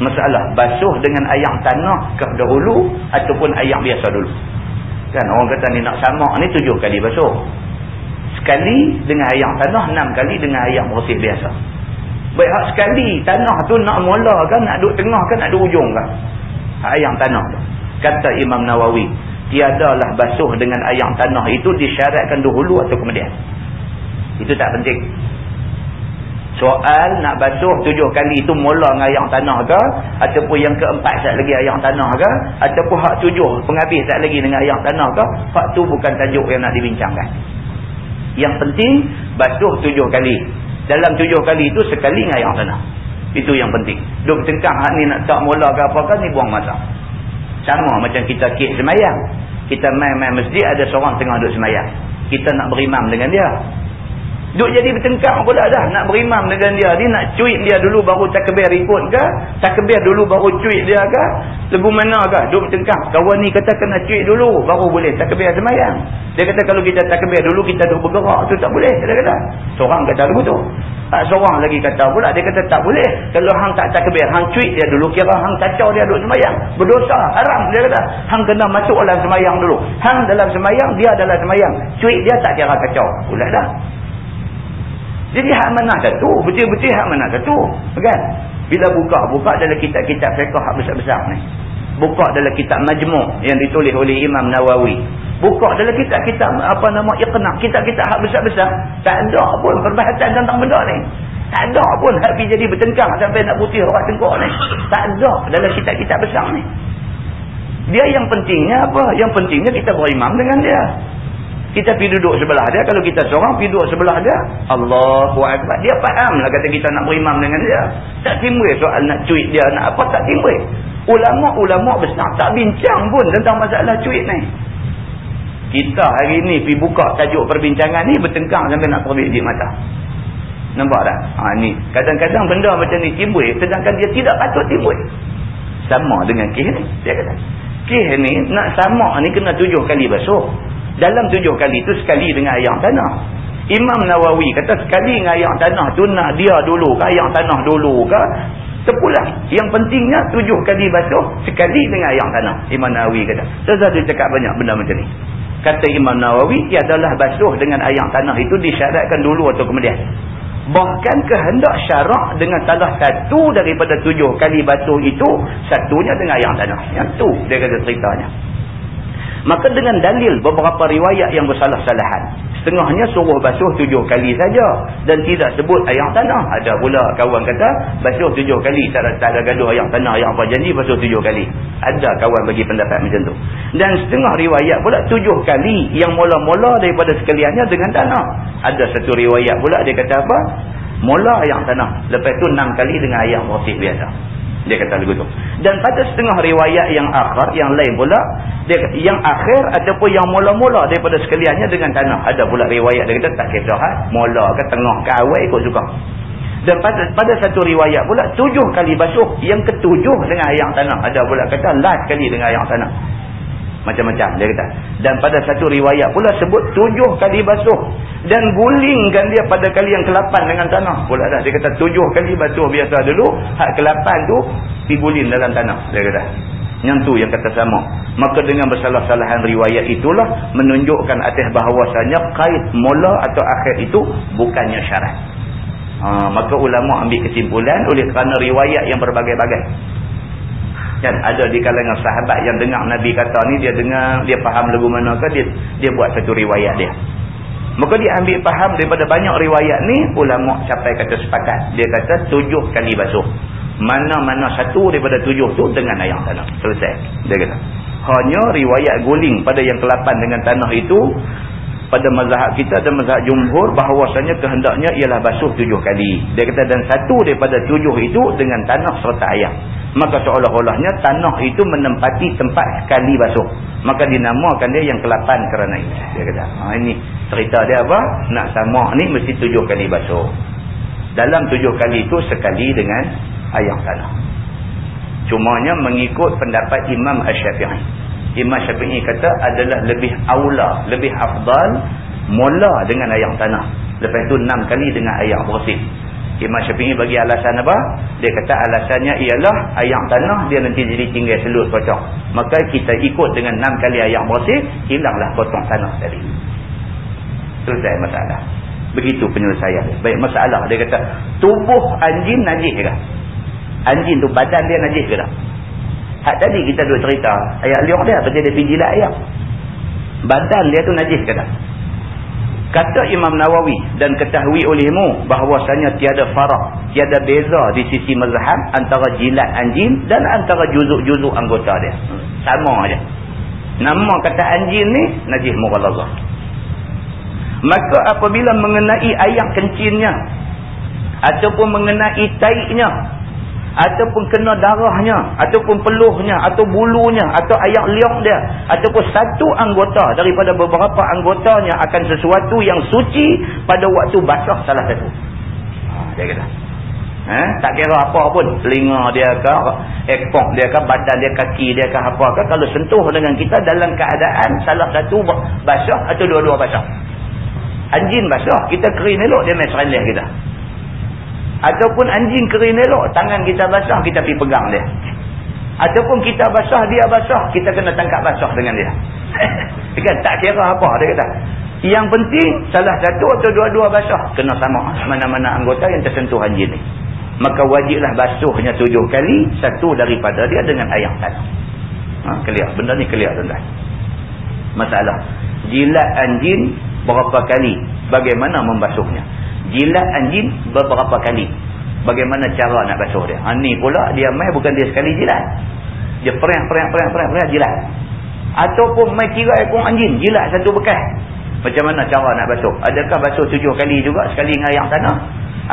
Masalah basuh dengan ayam tanah ke dahulu ataupun ayam biasa dulu. Kan orang kata ni nak sama ni tujuh kali basuh. Sekali dengan ayam tanah, enam kali dengan ayam bersih biasa. Baik hak sekali tanah tu nak mula kan, nak duduk tengah kan, nak duduk ujung kan. Ayam tanah tu. Kata Imam Nawawi, tiadalah basuh dengan ayam tanah itu disyaratkan dahulu atau kemudian. Itu tak penting. Soal nak basuh tujuh kali itu mula dengan ayam tanah ke? Ataupun yang keempat saat lagi ayam tanah ke? Ataupun hak tujuh penghabis saat lagi dengan ayam tanah ke? Hak tu bukan tajuk yang nak dibincangkan. Yang penting basuh tujuh kali. Dalam tujuh kali itu sekali ayam tanah. Itu yang penting. Duk tengkang hak ni nak tak mula ke apa kan ni buang masa. Sama macam kita kek semayang. Kita main-main masjid ada seorang tengah duduk semayang. Kita nak berimam dengan dia. Duk jadi bertengkar pula dah nak berimam dengan dia. Dia nak cuit dia dulu baru takbir ikut ke? Takbir dulu baru cuit dia ke? Lebu mana ke? Duk bertengkar. Kawan ni kata kena cuit dulu baru boleh takbir semayang. Dia kata kalau kita takbir dulu kita duk bergerak tu tak boleh. Dia kata. Seorang kata dulu tu. Seorang lagi kata pula. Dia kata tak boleh. Kalau hang tak takbir, hang cuit dia dulu. Kira hang kacau dia duk semayang. Berdosa. Haram. Dia kata. Hang kena masuk dalam semayang dulu. Hang dalam semayang, dia dalam semayang. Cuit dia tak kira kacau. Pula dah. Jadi hak mana satu? Betul-betul hak mana satu? Kan? Bila buka, buka dalam kitab-kitab fiqah hak besar-besar ni. Buka dalam kitab majmuk yang ditulis oleh Imam Nawawi. Buka dalam kitab-kitab apa nama iqna. Kitab-kitab hak besar-besar. Tak ada pun perbahasan tentang benda ni. Tak ada pun hak jadi bertengkar sampai nak putih orang tengkok ni. Tak ada dalam kitab-kitab besar ni. Dia yang pentingnya apa? Yang pentingnya kita berimam dengan dia. Kita pergi duduk sebelah dia. Kalau kita seorang pergi duduk sebelah dia. Allahu Akbar. Dia faham lah kata kita nak berimam dengan dia. Tak timbul soal nak cuit dia. Nak apa tak timbul. Ulama-ulama besar tak bincang pun tentang masalah cuit ni. Kita hari ni pergi buka tajuk perbincangan ni bertengkar sampai nak di mata. Nampak tak? Ha, ni. Kadang-kadang benda macam ni timbul. Sedangkan dia tidak patut timbul. Sama dengan kih ni. Dia kata. Kih ni nak sama ni kena tujuh kali basuh. Dalam tujuh kali itu sekali dengan ayam tanah. Imam Nawawi kata sekali dengan ayam tanah tu nak dia dulu ke ayam tanah dulu ke. Sepulah. Yang pentingnya tujuh kali basuh sekali dengan ayam tanah. Imam Nawawi kata. Saya dia cakap banyak benda macam ni. Kata Imam Nawawi adalah basuh dengan ayam tanah itu disyaratkan dulu atau kemudian. Bahkan kehendak syarak dengan salah satu daripada tujuh kali basuh itu satunya dengan ayam tanah. Yang tu dia kata ceritanya. Maka dengan dalil beberapa riwayat yang bersalah-salahan. Setengahnya suruh basuh tujuh kali saja. Dan tidak sebut ayam tanah. Ada pula kawan kata basuh tujuh kali. Tak ada, tak ada gaduh ayam tanah yang apa janji basuh tujuh kali. Ada kawan bagi pendapat macam tu. Dan setengah riwayat pula tujuh kali yang mula-mula daripada sekaliannya dengan tanah. Ada satu riwayat pula dia kata apa? Mula ayam tanah. Lepas tu enam kali dengan ayam bersih biasa. Dia kata lagu tu. Dan pada setengah riwayat yang akhir, yang lain pula, dia yang akhir ataupun yang mula-mula daripada sekaliannya dengan tanah. Ada pula riwayat dia kata tak kisah ha? mula ke tengah ke awal ikut suka. Dan pada, pada satu riwayat pula tujuh kali basuh. Yang ketujuh dengan ayam tanah. Ada pula kata last kali dengan ayam tanah. Macam-macam dia kata. Dan pada satu riwayat pula sebut tujuh kali basuh. Dan gulingkan dia pada kali yang kelapan dengan tanah. Pula dah. Dia kata tujuh kali basuh biasa dulu. Hak kelapan tu diguling dalam tanah. Dia kata. Yang tu yang kata sama. Maka dengan bersalah-salahan riwayat itulah menunjukkan atas bahawasanya kait mula atau akhir itu bukannya syarat. Ha, maka ulama ambil kesimpulan oleh kerana riwayat yang berbagai-bagai. Kan ada di kalangan sahabat yang dengar Nabi kata ni dia dengar dia faham lagu mana ke dia dia buat satu riwayat dia. Maka dia ambil faham daripada banyak riwayat ni ulama sampai kata sepakat. Dia kata tujuh kali basuh. Mana-mana satu daripada tujuh tu dengan ayam tanah. Selesai. Dia kata. Hanya riwayat guling pada yang kelapan dengan tanah itu pada mazhab kita dan mazhab jumhur bahawasanya kehendaknya ialah basuh tujuh kali. Dia kata dan satu daripada tujuh itu dengan tanah serta ayam. Maka seolah-olahnya tanah itu menempati tempat sekali basuh. Maka dinamakan dia yang kelapan kerana ini. Dia kata, ha, ini cerita dia apa? Nak sama ni mesti tujuh kali basuh. Dalam tujuh kali itu sekali dengan ayam tanah. Cumanya mengikut pendapat Imam Ash-Syafi'i. Imam Syafi'i kata adalah lebih aula, lebih afdal mula dengan ayam tanah. Lepas itu enam kali dengan ayam bersih. Imam Syafi'i bagi alasan apa? Dia kata alasannya ialah ayam tanah dia nanti jadi tinggal selut potong. Maka kita ikut dengan enam kali ayam bersih, hilanglah potong tanah tadi. Selesai masalah. Begitu penyelesaian. Baik masalah. Dia kata, tubuh anjing najis ke? Anjing tu badan dia najis ke? Hak tadi kita duduk cerita. Ayat liuk dia. Berarti dia pergi jilat ayam. Badan dia tu najis kata. Kata Imam Nawawi dan ketahui olehmu bahawasanya tiada farah, tiada beza di sisi mazhab antara jilat anjing dan antara juzuk-juzuk anggota dia. Sama aja. Nama kata anjing ni najis mughalazah. Maka apabila mengenai ayam kencinnya ataupun mengenai taiknya ataupun kena darahnya ataupun peluhnya atau bulunya atau ayak liok dia ataupun satu anggota daripada beberapa anggotanya akan sesuatu yang suci pada waktu basah salah satu. Ha, dia kata. Eh? tak kira apa pun. Telinga dia ke ekor dia ke badan dia kaki dia ke apa ke kalau sentuh dengan kita dalam keadaan salah satu basah atau dua-dua basah. Anjing basah kita kering elok dia main serelih kita Ataupun anjing kering elok, tangan kita basah, kita pergi pegang dia. Ataupun kita basah, dia basah, kita kena tangkap basah dengan dia. dia kata, tak kira apa, dia kata. Yang penting, salah satu atau dua-dua basah, kena sama mana-mana anggota yang tersentuh anjing ni. Maka wajiblah basuhnya tujuh kali, satu daripada dia dengan ayam tanah. Ha, clear. Benda ni clear tuan-tuan. Masalah. Jilat anjing berapa kali? Bagaimana membasuhnya? Jilat anjing beberapa kali. Bagaimana cara nak basuh dia? Ha, ni pula dia mai bukan dia sekali jilat. Dia perang perang perang perang perang jilat. Ataupun mai kira ekor anjing jilat satu bekas. Macam mana cara nak basuh? Adakah basuh tujuh kali juga sekali dengan ayam tanah?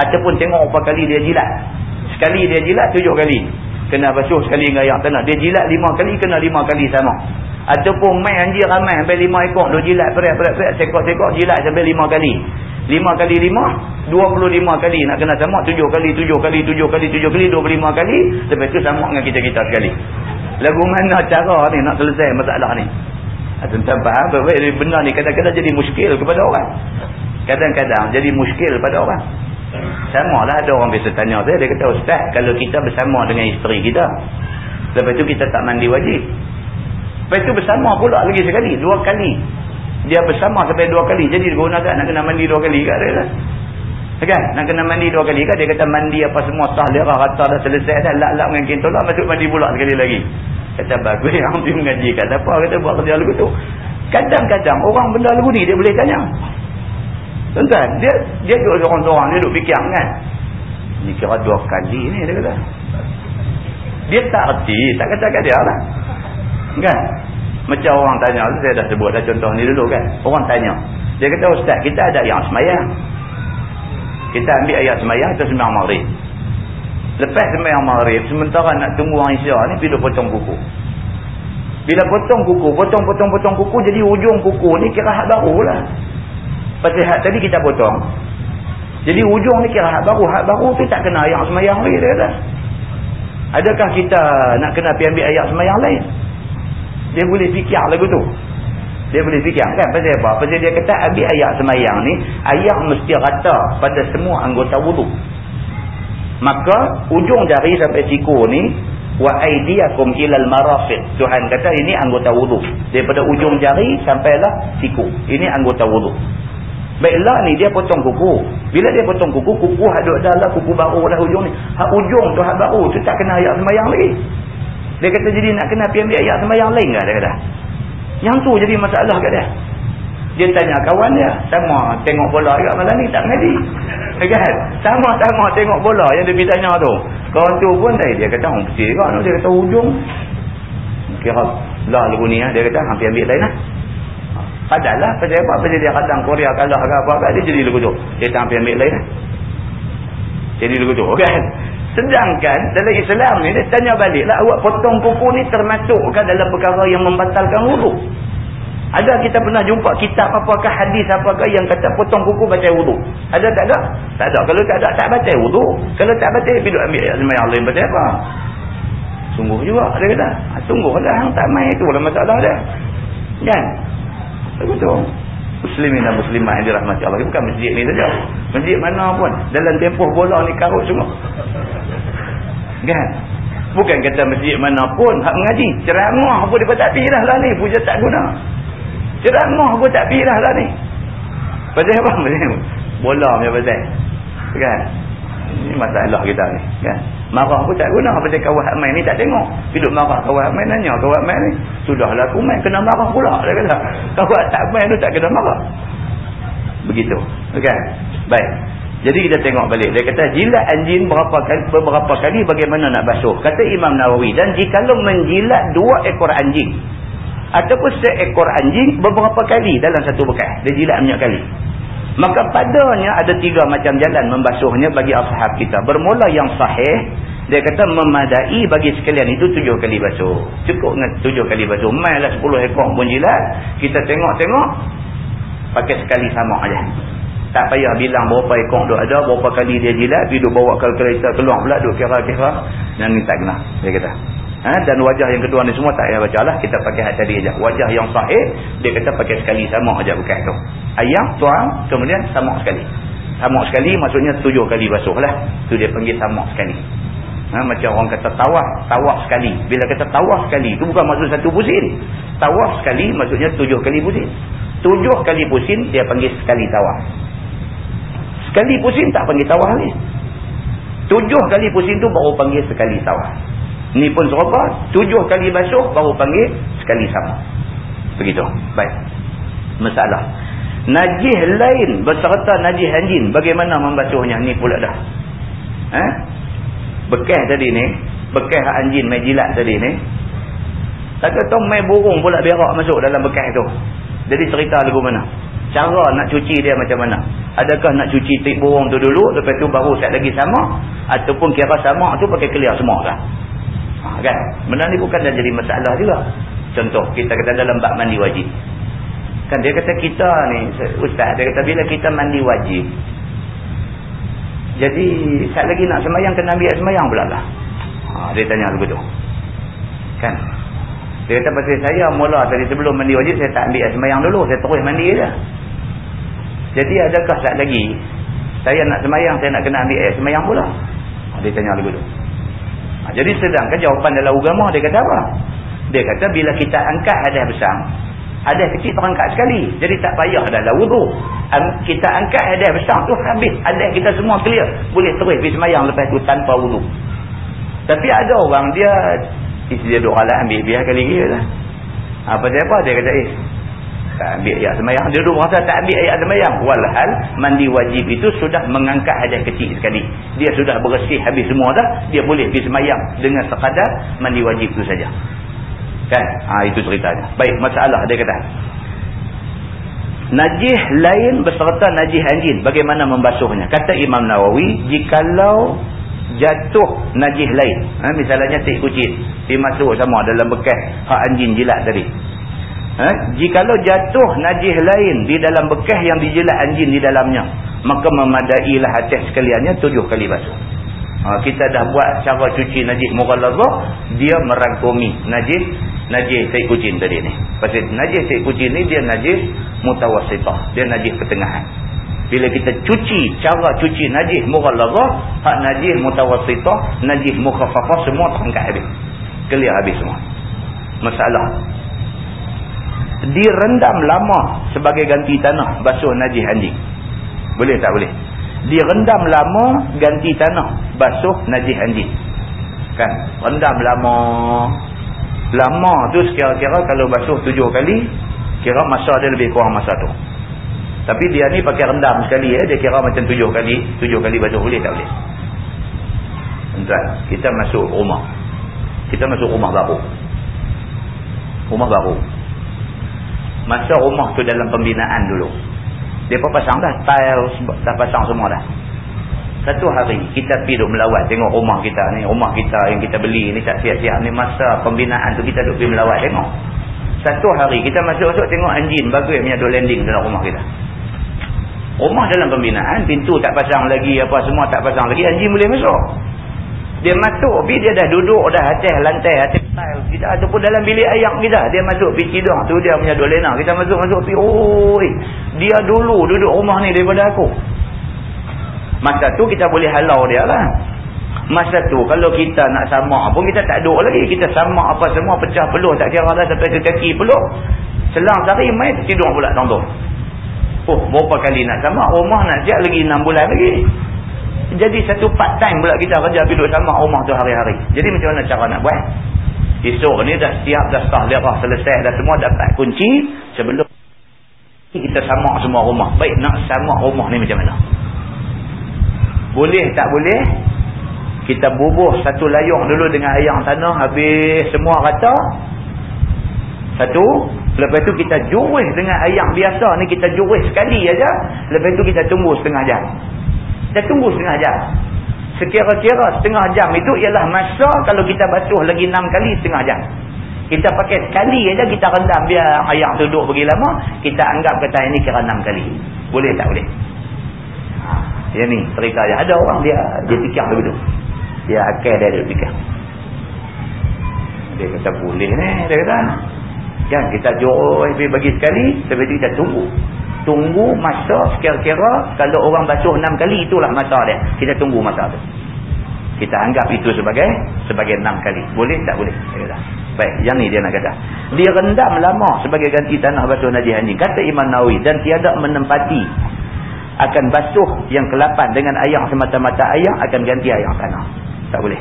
Ataupun tengok berapa kali dia jilat? Sekali dia jilat tujuh kali. Kena basuh sekali dengan ayam tanah. Dia jilat lima kali kena lima kali sama. Ataupun mai anjing ramai sampai lima ekor. Dia jilat perang sekor-sekor jilat sampai lima kali. Lima kali lima, dua puluh lima kali nak kena sama. Tujuh kali, tujuh kali, tujuh kali, tujuh kali, dua puluh lima kali. Lepas tu sama dengan kita-kita sekali. Lagu mana cara ni nak selesai masalah ni? Ah, tentang faham, benda ni kadang-kadang jadi muskil kepada orang. Kadang-kadang jadi muskil kepada orang. Sama lah ada orang biasa tanya saya. Dia kata, Ustaz, kalau kita bersama dengan isteri kita. Lepas tu kita tak mandi wajib. Lepas tu bersama pula lagi sekali. Dua kali. Dia bersama sampai dua kali jadi digunakan nak kena mandi dua kali kat dia lah kan? Nak kena mandi dua kali kan dia kata mandi apa semua sah lera rata dah selesai dah lak-lak dengan kintul lah masuk mandi pula sekali lagi. Kata bagus yang pergi mengaji kata apa kata buat kerja lagu tu. Kadang-kadang orang benda lagu ni dia boleh tanya. Tuan-tuan dia dia duduk seorang-seorang dia duduk fikir kan? Ni kira dua kali ni dia kata. Dia tak erti tak kata kat dia lah kan macam orang tanya, saya dah sebut dah contoh ni dulu kan. Orang tanya. Dia kata, Ustaz, kita ada yang semayang. Kita ambil ayat semayang, kita semayang maghrib. Lepas semayang maghrib, sementara nak tunggu orang isya ni, pergi potong kuku. Bila potong kuku, potong-potong-potong kuku, jadi ujung kuku ni kira hak baru lah. Pasal hak tadi kita potong. Jadi ujung ni kira hak baru. Hak baru tu tak kena ayat semayang lagi dia kata. Adakah kita nak kena pergi ambil ayat semayang lain? Dia boleh fikir lagu tu. Dia boleh fikir kan pasal apa? Pasal dia kata ambil ayat semayang ni, ayat mesti rata pada semua anggota wuduk. Maka ujung jari sampai siku ni wa aydiyakum ilal marafiq. Tuhan kata ini anggota wuduk. Daripada ujung jari sampailah siku. Ini anggota wuduk. Baiklah ni dia potong kuku. Bila dia potong kuku, kuku ada dalam kuku baru dah ujung ni. Hak ujung tu hak baru tu tak kena ayat semayang lagi. Dia kata jadi nak kena pergi ambil ayat semayang lain ke dia kata. Yang tu jadi masalah kat dia. Dia tanya kawan dia. Sama tengok bola juga malam ni tak mengaji. Kan? Sama-sama tengok bola yang dia tanya tu. Kawan tu pun tadi dia kata orang putih kan. Dia kata ujung. Kira lah lagu ni lah. Dia kata hampir ambil lain lah. Padahal pasal apa? Pasal dia kadang Korea kalah ke apa-apa. Dia jadi lagu tu. Dia tak hampir ambil lain lah. Jadi lagu tu. Kan? Sedangkan dalam Islam ni dia tanya baliklah awak potong kuku ni termasukkan dalam perkara yang membatalkan wuduk. Ada kita pernah jumpa kitab apakah hadis apakah yang kata potong kuku baca wuduk. Ada tak ada? Tak ada. Kalau tak ada tak baca wuduk. Kalau tak baca bila ambil sembahyang lain baca apa? Sungguh juga dia kata. Ha, sungguhlah hang tak mai itulah masalah dia. Kan? Betul muslimin dan muslimah yang dirahmati Allah. Bukan masjid ni saja. Masjid mana pun. Dalam tempoh bola ni karut semua. Kan? Bukan kata masjid mana pun. Hak mengaji. Ceramah pun dia tak pilih lah ni. Puja tak guna. Ceramah pun tak pilih lah ni. Pasal apa? Bola punya pasal. Kan? Ini masalah kita ni. Kan marah pun tak guna. Pasal kawan Ahmad ni tak tengok. Hidup marah kawan Ahmad nanya kawan Ahmad ni. Sudahlah aku main kena marah pula. Dia kata kawan tak main tu tak kena marah. Begitu. Kan baik. Jadi kita tengok balik. Dia kata jilat anjing berapa kali beberapa kali bagaimana nak basuh? Kata Imam Nawawi. Dan jika menjilat dua ekor anjing ataupun seekor anjing beberapa kali dalam satu bekas. Dia jilat banyak kali Maka padanya ada tiga macam jalan membasuhnya bagi ashab kita. Bermula yang sahih, dia kata memadai bagi sekalian itu tujuh kali basuh. Cukup dengan tujuh kali basuh. Mainlah sepuluh ekor pun jilat. Kita tengok-tengok, pakai sekali sama aja. Tak payah bilang berapa ekor tu ada, berapa kali dia jilat, pergi bawa kalkulator keluar pula, duk kira-kira. Dan tak kena, dia kata. Ha? dan wajah yang kedua ni semua tak payah baca lah. Kita pakai hati tadi aja. Wajah yang sahih dia kata pakai sekali sama aja bekas tu ayam tuang kemudian sama sekali. Sama sekali maksudnya tujuh kali basuh lah. Tu dia panggil sama sekali. Ha? macam orang kata tawaf tawaf sekali. Bila kata tawaf sekali tu bukan maksud satu pusin tawaf sekali maksudnya tujuh kali pusin tujuh kali pusin dia panggil sekali tawaf. Sekali pusin tak panggil tawaf ni tujuh kali pusin tu baru panggil sekali tawaf Ni pun serupa. Tujuh kali basuh baru panggil sekali sama. Begitu. Baik. Masalah. Najih lain berserta najih anjin. Bagaimana membasuhnya? Ni pula dah. Eh? Bekah tadi ni. Bekah anjin main jilat tadi ni. Tak kata main burung pula berak masuk dalam bekah tu. Jadi cerita lagu mana? Cara nak cuci dia macam mana? Adakah nak cuci tik burung tu dulu. Lepas tu baru set lagi sama. Ataupun kira sama tu pakai clear semua lah kan? Benda ni bukan dah jadi masalah juga. Contoh kita kata dalam bab mandi wajib. Kan dia kata kita ni ustaz dia kata bila kita mandi wajib jadi saat lagi nak semayang kena ambil semayang pula lah. Ha, dia tanya begitu kan? Dia kata pasal saya mula tadi sebelum mandi wajib saya tak ambil semayang dulu saya terus mandi je. Jadi adakah saat lagi saya nak semayang saya nak kena ambil semayang pula? Ha, dia tanya begitu Ha, jadi sedangkan jawapan dalam agama dia kata apa? Dia kata bila kita angkat hadas besar, hadas kecil terangkat sekali. Jadi tak payah dalam wudu. Kita angkat hadas besar tu habis. Hadas kita semua clear. Boleh terus pergi semayang lepas tu tanpa wudu. Tapi ada orang dia, dia doa lah ambil biar kali dia lah. Apa dia apa? Dia kata, eh, tak ambil ayat semayang. Dia duduk merasa tak ambil ayat semayang. Walhal mandi wajib itu sudah mengangkat hadas kecil sekali. Dia sudah bersih habis semua dah. Dia boleh pergi semayang dengan sekadar mandi wajib itu saja. Kan? Ha, itu ceritanya. Baik, masalah dia kata. Najih lain beserta najih anjin. Bagaimana membasuhnya? Kata Imam Nawawi, jikalau jatuh najih lain. Ha, misalnya tik kucing. Dia masuk sama dalam bekas hak anjing jilat tadi. Ha, jikalau jatuh najih lain di dalam bekas yang dijilat anjing di dalamnya. Maka memadailah atas sekaliannya tujuh kali basuh. Ha, kita dah buat cara cuci najih mughalazah. Dia merangkumi najih najis saya kucing tadi ni. Pasal najis saya kucing ni dia najis mutawasitah. Dia najis pertengahan. Bila kita cuci, cara cuci najis mughalazah, hak najis mutawasitah, najis mukhaffafah semua terangkat habis. Clear habis semua. Masalah. Direndam lama sebagai ganti tanah basuh najis anjing. Boleh tak boleh? Direndam lama ganti tanah basuh najis anjing. Kan? Rendam lama lama tu sekira-kira kalau basuh tujuh kali kira masa dia lebih kurang masa tu tapi dia ni pakai rendam sekali ya. dia kira macam tujuh kali tujuh kali basuh boleh tak boleh tuan kita masuk rumah kita masuk rumah baru rumah baru masa rumah tu dalam pembinaan dulu pun pasang dah tiles dah pasang semua dah satu hari kita pergi duduk melawat tengok rumah kita ni. Rumah kita yang kita beli ni tak siap-siap ni. Masa pembinaan tu kita duduk pergi melawat tengok. Satu hari kita masuk-masuk tengok anjing bagus punya duduk landing dalam rumah kita. Rumah dalam pembinaan. Pintu tak pasang lagi apa semua tak pasang lagi. Anjing boleh masuk. Dia masuk pergi dia dah duduk dah atas lantai atas tile kita ataupun dalam bilik ayam kita. Dia masuk pergi tidur tu dia punya duduk lena. Kita masuk-masuk pergi. Oi, dia dulu duduk rumah ni daripada aku. Masa tu kita boleh halau dia lah. Masa tu kalau kita nak sama pun kita tak duduk lagi. Kita sama apa semua pecah peluh tak kira dah sampai ke kaki peluh. Selang sehari main tidur pula tuan Oh berapa kali nak sama rumah nak siap lagi 6 bulan lagi. Jadi satu part time pula kita kerja duduk sama rumah tu hari-hari. Jadi macam mana cara nak buat? Esok ni dah siap dah start lerah selesai dah semua dapat kunci sebelum kita sama semua rumah. Baik nak sama rumah ni macam mana? Boleh tak boleh? Kita bubuh satu layung dulu dengan ayam tanah. Habis semua rata. Satu. Lepas tu kita juris dengan ayam biasa ni. Kita juris sekali aja. Lepas tu kita tunggu setengah jam. Kita tunggu setengah jam. Sekira-kira setengah jam itu ialah masa kalau kita basuh lagi enam kali setengah jam. Kita pakai sekali aja kita rendam biar ayam duduk pergi lama. Kita anggap kata ini kira enam kali. Boleh tak boleh? Ya ni, cerita yang ada orang dia dia fikir begitu. Dia akal dia dia fikir. Dia kata boleh ni, dia kata. Kan kita jual bagi sekali, tapi kita tunggu. Tunggu masa kira-kira kalau orang basuh enam kali itulah masa dia. Kita tunggu masa tu. Kita anggap itu sebagai sebagai enam kali. Boleh tak boleh? Baik, yang ni dia nak kata. Dia rendam lama sebagai ganti tanah basuh najis anjing. Kata Imam Nawawi dan tiada menempati akan basuh yang kelapan dengan air semata-mata air akan ganti air tanah. Tak boleh.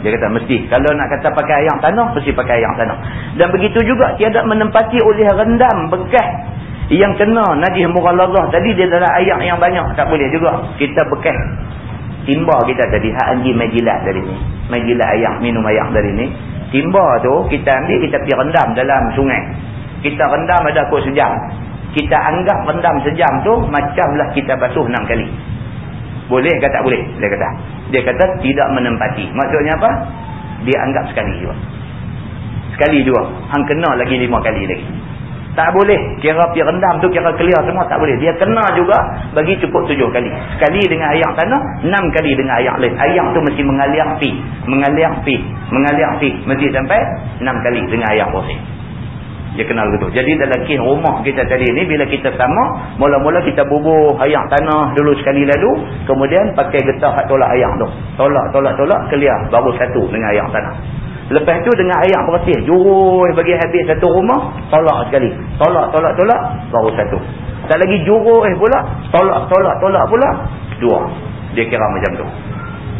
Dia kata mesti. Kalau nak kata pakai air tanah, mesti pakai air tanah. Dan begitu juga tiada menempati oleh rendam bekas yang kena najis mughalazah tadi dia dalam air yang banyak. Tak boleh juga. Kita bekas timba kita tadi. Hak anjing majilat dari ni. Majilat air, minum air dari ni. Timba tu kita ambil, kita pergi rendam dalam sungai. Kita rendam ada kot sejam kita anggap rendam sejam tu macamlah kita basuh enam kali. Boleh ke tak boleh? Dia kata. Dia kata tidak menempati. Maksudnya apa? Dia anggap sekali juga. Sekali juga. Hang kena lagi lima kali lagi. Tak boleh. Kira pergi rendam tu kira clear semua. Tak boleh. Dia kena juga bagi cukup tujuh kali. Sekali dengan air tanah. Enam kali dengan air lain. Air tu mesti mengalir pi. Mengalir pi. Mengalir pi. Mesti sampai enam kali dengan air bersih dia kenal gitu. Jadi dalam kih rumah kita tadi ni bila kita sama, mula-mula kita bubuh air tanah dulu sekali lalu, kemudian pakai getah tolak air tu. Tolak, tolak, tolak, clear. Baru satu dengan air tanah. Lepas tu dengan air bersih, jurus bagi habis satu rumah, tolak sekali. Tolak, tolak, tolak, baru satu. Tak lagi jurus pula, tolak, tolak, tolak pula, dua. Dia kira macam tu.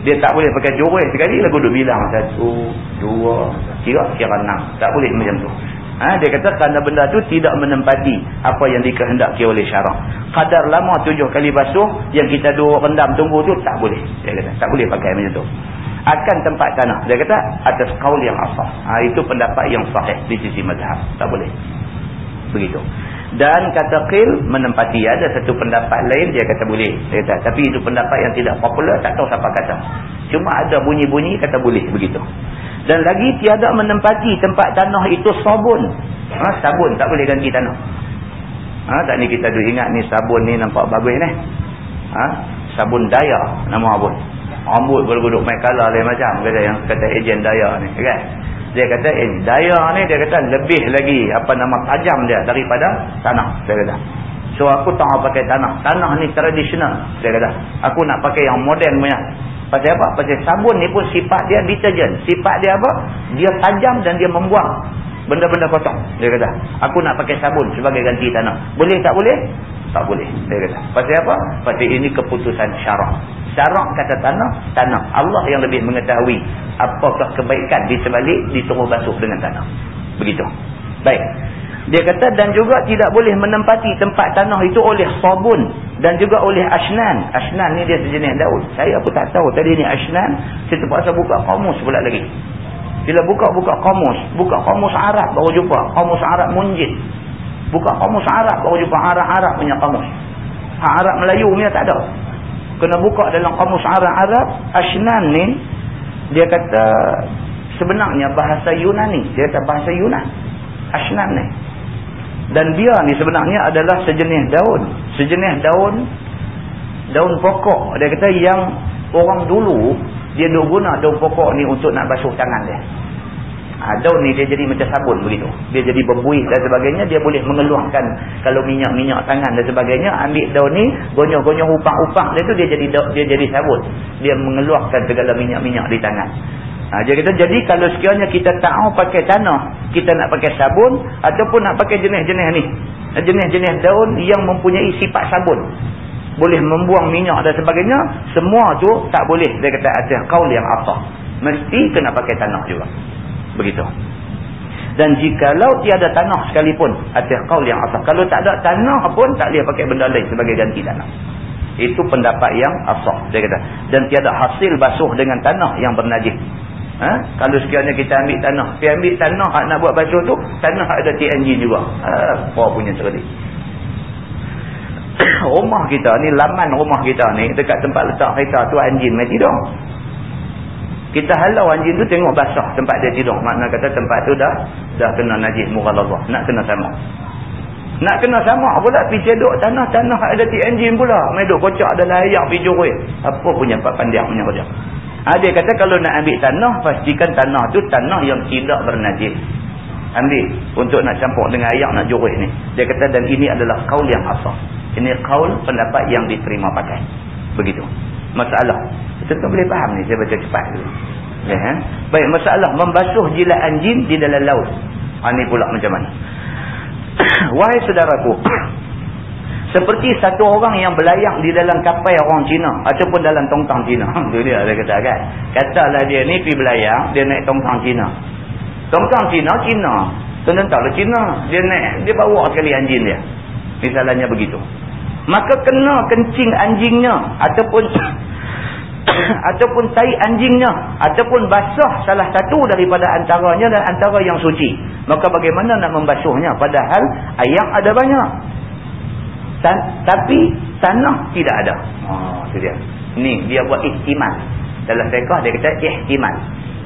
Dia tak boleh pakai jurus sekali, lagu duduk bilang. Satu, dua, kira, kira enam. Tak boleh macam tu. Ha, dia kata kerana benda tu tidak menempati apa yang dikehendaki oleh syarak. Kadar lama tujuh kali basuh yang kita dua rendam tunggu tu tak boleh. Dia kata tak boleh pakai macam tu. Akan tempat tanah. Dia kata atas kaul yang asal. Ha, itu pendapat yang sahih di sisi mazhab. Tak boleh. Begitu. dan kata qil menempati ada satu pendapat lain dia kata boleh dia kata tapi itu pendapat yang tidak popular tak tahu siapa kata cuma ada bunyi-bunyi kata boleh begitu dan lagi tiada menempati tempat tanah itu sabun ha, sabun tak boleh ganti tanah ha, tak ni kita ingat ni sabun ni nampak bagus ni ha, sabun daya nama apa rambut boleh duduk main kalah lain macam. Kata yang kata ejen daya ni kan? Dia kata eh, daya ni dia kata lebih lagi apa nama tajam dia daripada tanah dia kata. So aku tak mau pakai tanah. Tanah ni tradisional dia kata. Aku nak pakai yang moden punya. Pasal apa? Pasal sabun ni pun sifat dia deterjen sifat dia apa? Dia tajam dan dia membuang. Benda-benda kotor dia kata. Aku nak pakai sabun sebagai ganti tanah. Boleh tak boleh tak boleh. Dia kata pasal apa? Pasal ini keputusan syarak syarak kata tanah tanah. Allah yang lebih mengetahui apakah kebaikan di sebalik dituruh basuh dengan tanah. Begitu. Baik. Dia kata dan juga tidak boleh menempati tempat tanah itu oleh sabun dan juga oleh asnan asnan ni dia sejenis daun. Saya pun tak tahu. Tadi ni asnan saya terpaksa buka kamus pula lagi. Bila buka-buka kamus buka kamus Arab baru jumpa kamus Arab munjid buka kamus Arab. Baru jumpa Arab-Arab punya kamus. Arab Melayu punya tak ada. Kena buka dalam kamus Arab-Arab Ashnan ni dia kata sebenarnya bahasa Yunani. Dia kata bahasa Yunan. Ashnan ni. Dan dia ni sebenarnya adalah sejenis daun. Sejenis daun daun pokok. Dia kata yang orang dulu dia guna daun pokok ni untuk nak basuh tangan dia ha, daun ni dia jadi macam sabun begitu. Dia jadi berbuih dan sebagainya dia boleh mengeluarkan kalau minyak-minyak tangan dan sebagainya ambil daun ni gonyok-gonyok upang-upang dia tu dia jadi dia jadi sabun. Dia mengeluarkan segala minyak-minyak di tangan. Ha, dia kata jadi kalau sekiranya kita tak mau pakai tanah kita nak pakai sabun ataupun nak pakai jenis-jenis ni jenis-jenis daun yang mempunyai sifat sabun boleh membuang minyak dan sebagainya semua tu tak boleh. Dia kata atas kaul yang apa mesti kena pakai tanah juga begitu. Dan jikalau tiada tanah sekalipun atas kaul yang asah kalau tak ada tanah pun tak boleh pakai benda lain sebagai ganti tanah. Itu pendapat yang asah dia kata. Dan tiada hasil basuh dengan tanah yang bernajis. Ha? kalau sekiranya kita ambil tanah. Kita ambil tanah nak buat basuh tu tanah ada TNG juga. Apa punya cerdik rumah kita ni laman rumah kita ni dekat tempat letak kereta tu anjing mati tidur kita halau anjing tu tengok basah tempat dia tidur. Makna kata tempat tu dah dah kena najis mughalazah. Nak kena sama. Nak kena sama pula pergi cedok tanah-tanah ada ti anjing pula. Mai duk kocak dalam air pergi jurui. Apa punya pak pandiang punya kerja. Ha, dia kata kalau nak ambil tanah, pastikan tanah tu tanah yang tidak bernajis. Ambil untuk nak campur dengan air nak jurui ni. Dia kata dan ini adalah kaul yang asal. Ini kaul pendapat yang diterima pakai. Begitu. Masalah. Kita boleh faham ni. Saya baca cepat dulu. Ya, ha? Baik, masalah membasuh jilat anjing di dalam laut. Ha, ni pula macam mana? Wahai saudaraku. Seperti satu orang yang belayak di dalam kapal orang Cina. Ataupun dalam tongkang Cina. Itu dia dia kata kan. Katalah dia ni pergi belayak. Dia naik tongkang Cina. Tongkang Cina, Cina. Tentulah Cina. Dia naik, dia bawa sekali anjing dia. Misalnya begitu. Maka kena kencing anjingnya. Ataupun ataupun tai anjingnya. Ataupun basah salah satu daripada antaranya dan antara yang suci. Maka bagaimana nak membasuhnya? Padahal ayam ada banyak. Tan tapi tanah tidak ada. Oh, itu dia. Ni dia buat ihtimal. Dalam fiqah dia kata ihtimal.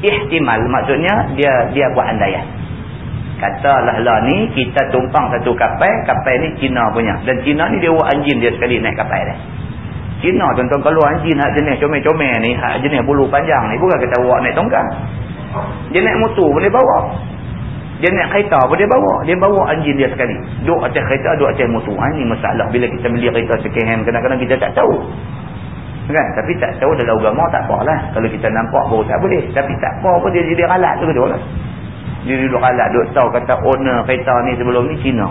Ihtimal maksudnya dia dia buat andaian. Katalah lah ni kita tumpang satu kapal kapal ni Cina punya. Dan Cina ni dia buat anjing dia sekali naik kapal dia Cina tuan-tuan kalau anjing hak jenis comel-comel ni, hak jenis bulu panjang ni, bukan kita bawa naik tongkang. Dia naik motor boleh bawa. Dia naik kereta boleh bawa. Dia bawa anjing dia sekali. Duk atas kereta, duk atas motor. Ha, ini masalah bila kita beli kereta second hand, kadang-kadang kita tak tahu. Kan? Tapi tak tahu dalam agama tak apa lah. Kalau kita nampak baru tak boleh. Tapi tak apa pun dia jadi ralat tu lah. Dia duduk ralat, duk tahu kata owner kereta ni sebelum ni Cina.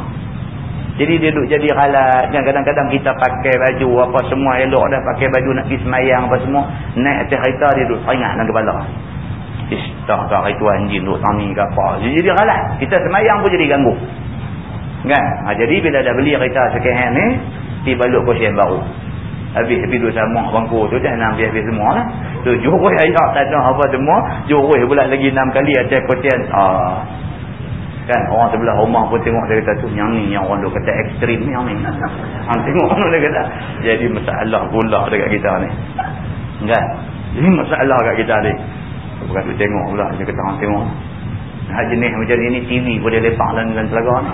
Jadi dia duduk jadi halat. Dan kadang-kadang kita pakai baju apa semua elok dah. Pakai baju nak pergi semayang apa semua. Naik atas kereta dia duduk teringat dalam kepala. Istah tak itu anjing duduk tani ke apa. Jadi dia halat. Kita semayang pun jadi ganggu. Kan? Ha, jadi bila dah beli kereta second hand ni. Dia balik kosian baru. Habis habis duduk sama bangku tu. Jangan habis-habis semua lah. Tu jurus ayak tanah apa semua. Jurus pula lagi enam kali atas kosian. Ah. Kan? Orang sebelah rumah pun tengok dia kata tu yang ni yang orang duk kata ekstrim yang ni. Ha, tengok dia kata jadi masalah pula dekat kita ni. Kan? Jadi masalah kat kita ni. Bukan tu tengok pula dia kata orang tengok. Hak jenis macam ni TV boleh lepak dan dan selaga ni.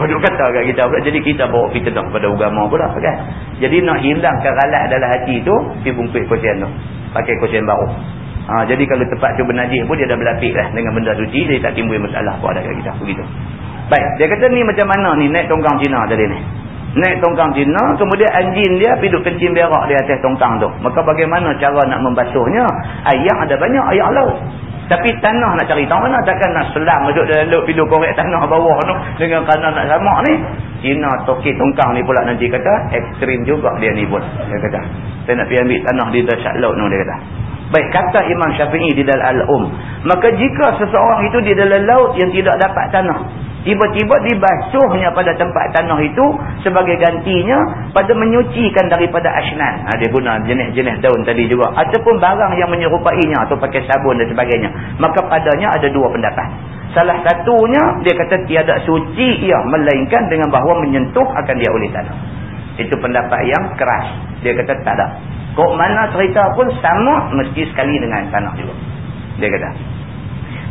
Padahal kata kat kita pula. Jadi kita bawa kita dah pada agama pula kan? Jadi nak hilangkan ralat dalam hati tu pergi bungkit kosen tu. Pakai kosen baru Ha, jadi kalau tempat tu bernajis pun dia dah berlapik lah dengan benda suci. Dia tak timbul masalah pun ada kat kita. Begitu. Baik. Dia kata ni macam mana ni naik tongkang Cina tadi ni. Naik tongkang Cina. Kemudian anjing dia pergi duduk kencing berak di atas tongkang tu. Maka bagaimana cara nak membasuhnya? Ayat ada banyak. Ayat laut. Tapi tanah nak cari tahu mana. Takkan nak selam duduk dalam laut. Pergi korek tanah bawah tu. Dengan kanan nak samak ni. Cina toki tongkang ni pula nanti kata. Ekstrim juga dia ni pun. Dia kata. Saya nak pergi ambil tanah di dasar laut tu. Dia kata. Baik kata Imam Syafi'i di dalam Al-Um. Maka jika seseorang itu di dalam laut yang tidak dapat tanah. Tiba-tiba dibasuhnya pada tempat tanah itu sebagai gantinya pada menyucikan daripada asnan. Ha, dia guna jenis-jenis daun tadi juga. Ataupun barang yang menyerupainya atau pakai sabun dan sebagainya. Maka padanya ada dua pendapat. Salah satunya dia kata tiada suci ia melainkan dengan bahawa menyentuh akan dia oleh tanah. Itu pendapat yang keras. Dia kata tak ada. Kok mana cerita pun sama mesti sekali dengan tanah juga. Dia kata.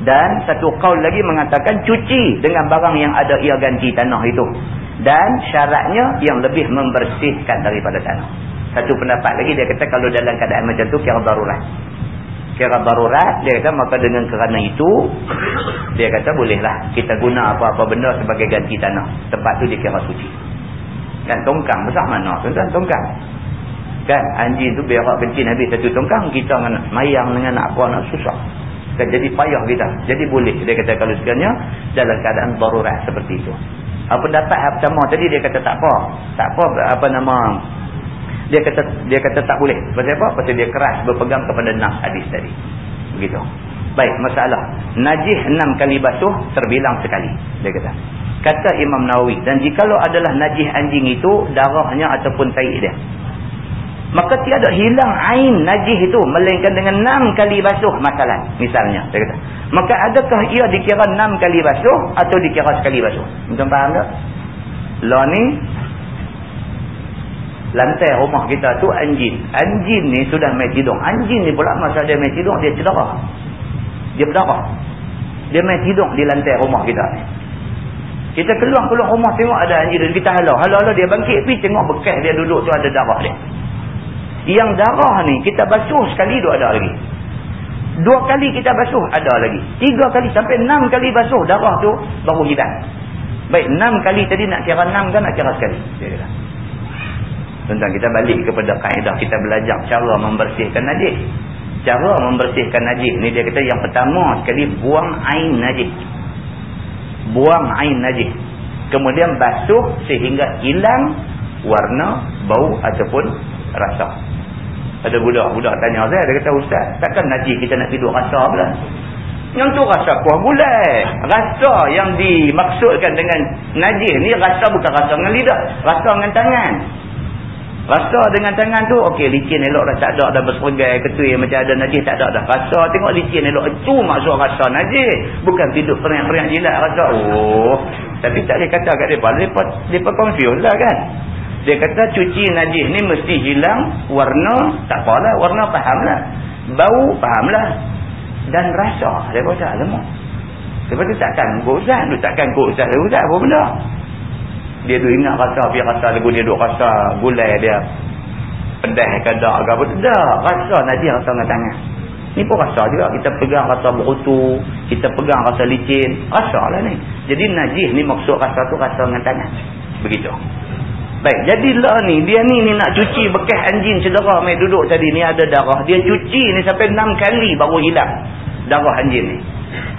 Dan satu kaul lagi mengatakan cuci dengan barang yang ada ia ganti tanah itu. Dan syaratnya yang lebih membersihkan daripada tanah. Satu pendapat lagi dia kata kalau dalam keadaan macam tu kira darurat. Kira darurat dia kata maka dengan kerana itu dia kata bolehlah kita guna apa-apa benda sebagai ganti tanah. Tempat tu dikira suci. Dan tongkang besar mana tuan-tuan tongkang. Kan anjing tu berak kencing habis satu tongkang kita nak mayang dengan nak apa nak susah. Kan jadi payah kita. Jadi boleh dia kata kalau sekiranya dalam keadaan darurat seperti itu. Apa dapat pertama tadi dia kata tak apa. Tak apa apa nama dia kata dia kata tak boleh. Pasal apa? Pasal dia keras berpegang kepada nas hadis tadi. Begitu. Baik, masalah. Najih enam kali basuh terbilang sekali. Dia kata. Kata Imam Nawawi. Dan jikalau adalah najih anjing itu darahnya ataupun taik dia maka tiada hilang ain najis itu melainkan dengan enam kali basuh masalah misalnya saya kata. Maka adakah ia dikira enam kali basuh atau dikira sekali basuh? Tuan faham tak? Lah ni lantai rumah kita tu anjing. Anjing ni sudah main tidur. Anjing ni pula masa dia main tidur dia cedera. Dia berdarah. Dia main tidur di lantai rumah kita ni. Kita keluar-keluar rumah tengok ada anjing kita halau halau-halau dia bangkit. Pergi tengok bekas dia duduk tu ada darah dia yang darah ni kita basuh sekali dua ada lagi. Dua kali kita basuh ada lagi. Tiga kali sampai enam kali basuh darah tu baru hilang. Baik enam kali tadi nak kira enam kan nak kira sekali. Tentang kita balik kepada kaedah kita belajar cara membersihkan najis. Cara membersihkan najis ni dia kata yang pertama sekali buang ain najis. Buang ain najis. Kemudian basuh sehingga hilang warna, bau ataupun rasa. Ada budak-budak tanya saya, dia kata, Ustaz, takkan najis kita nak tidur rasa pula? Yang tu rasa kuah gulai. Rasa yang dimaksudkan dengan najis ni, rasa bukan rasa dengan lidah. Rasa dengan tangan. Rasa dengan tangan tu, okey, licin elok dah tak ada, dah berserai ketui macam ada najis, tak ada dah. Rasa, tengok licin elok. Itu maksud rasa najis. Bukan tidur periak-periak jilat rasa. Oh, tapi tak boleh kata kat. Mereka, mereka confused lah kan. Dia kata cuci najis ni mesti hilang warna, tak apalah, warna fahamlah. Bau fahamlah. Dan rasa, dia kata lemak. Lepas tu takkan gozat, tu takkan gozat, dia gozat apa benda. Dia tu ingat rasa, dia rasa lagu dia duk rasa gulai dia. Pedah ke tak ke apa tu. Tak, rasa najis rasa dengan tangan. Ni pun rasa juga. Kita pegang rasa berutu. Kita pegang rasa licin. Rasa lah ni. Jadi najis ni maksud rasa tu rasa dengan tangan. Begitu. Baik, jadilah ni, dia ni ni nak cuci bekas anjing cedera mai duduk tadi ni ada darah. Dia cuci ni sampai enam kali baru hilang darah anjing ni.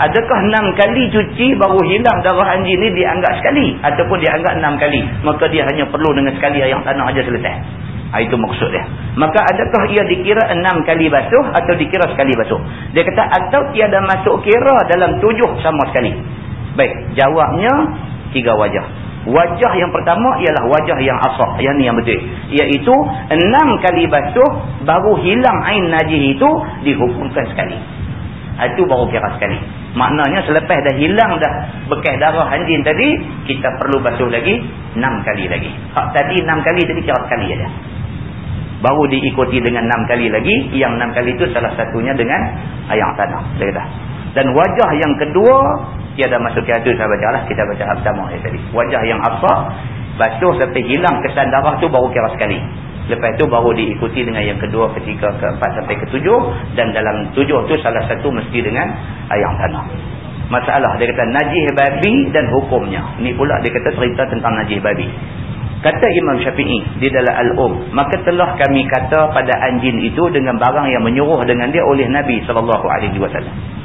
Adakah enam kali cuci baru hilang darah anjing ni dianggap sekali ataupun dianggap enam kali? Maka dia hanya perlu dengan sekali yang tanah aja selesai. Ha, itu maksud dia. Maka adakah ia dikira enam kali basuh atau dikira sekali basuh? Dia kata atau tiada masuk kira dalam tujuh sama sekali. Baik, jawabnya tiga wajah. Wajah yang pertama ialah wajah yang asah. Yang ni yang betul. Iaitu enam kali basuh baru hilang ain najis itu dihukumkan sekali. Itu baru kira sekali. Maknanya selepas dah hilang dah bekas darah anjing tadi, kita perlu basuh lagi enam kali lagi. Hak tadi enam kali tadi kira sekali aja. Baru diikuti dengan enam kali lagi, yang enam kali itu salah satunya dengan air tanah. Dia kata. Dan wajah yang kedua, tiada masuk ke itu saya baca lah. Kita baca pertama tadi. Wajah yang apa? Basuh sampai hilang kesan darah tu baru kira sekali. Lepas itu baru diikuti dengan yang kedua, ketiga, keempat sampai ketujuh. Dan dalam tujuh tu salah satu mesti dengan ayam tanah. Masalah dia kata najih babi dan hukumnya. Ini pula dia kata cerita tentang najih babi. Kata Imam Syafi'i di dalam Al-Um. Maka telah kami kata pada anjing itu dengan barang yang menyuruh dengan dia oleh Nabi SAW.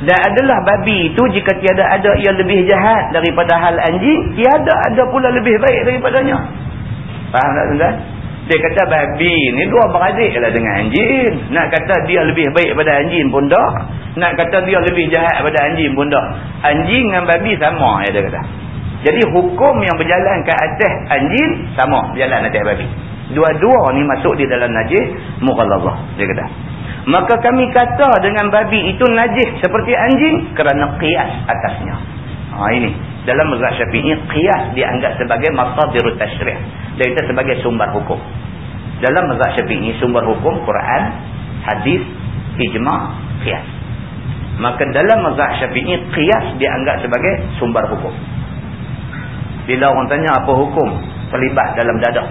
Dan adalah babi itu jika tiada ada yang lebih jahat daripada hal anjing. Tiada ada pula lebih baik daripadanya. Faham tak tuan-tuan? Dia kata babi ni dua beradik lah dengan anjing. Nak kata dia lebih baik pada anjing pun tak. Nak kata dia lebih jahat pada anjing pun tak. Anjing dengan babi sama ya dia kata. Jadi hukum yang berjalan ke atas anjing sama berjalan atas babi. Dua-dua ni masuk di dalam najis mughalazah dia kata. Maka kami kata dengan babi itu najis seperti anjing kerana qiyas atasnya. Ha ini dalam mazhab Syafi'i qiyas dianggap sebagai tasyrih. Dia itu sebagai sumber hukum. Dalam mazhab Syafi'i sumber hukum Quran, hadis, ijma', qiyas. Maka dalam mazhab Syafi'i qiyas dianggap sebagai sumber hukum. Bila orang tanya apa hukum terlibat dalam dadah?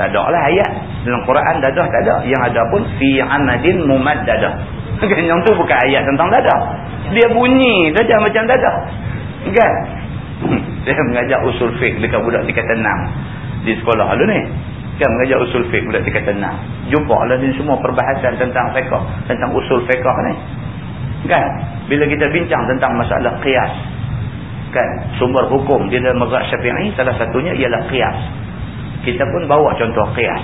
Tak ada lah ayat. Dalam Quran dadah tak ada. Yang ada pun fi amadin mumad dadah. Yang tu bukan ayat tentang dadah. Dia bunyi saja macam dadah. Kan? Dia mengajar usul fiqh dekat budak tingkatan 6 di sekolah lalu ni. Kan mengajar usul fiqh budak tingkatan 6. Jumpa lah ni semua perbahasan tentang fiqh, tentang usul fiqh ni. Kan? Bila kita bincang tentang masalah qiyas. Kan? Sumber hukum di dalam mazhab Syafi'i salah satunya ialah qiyas. Kita pun bawa contoh qiyas.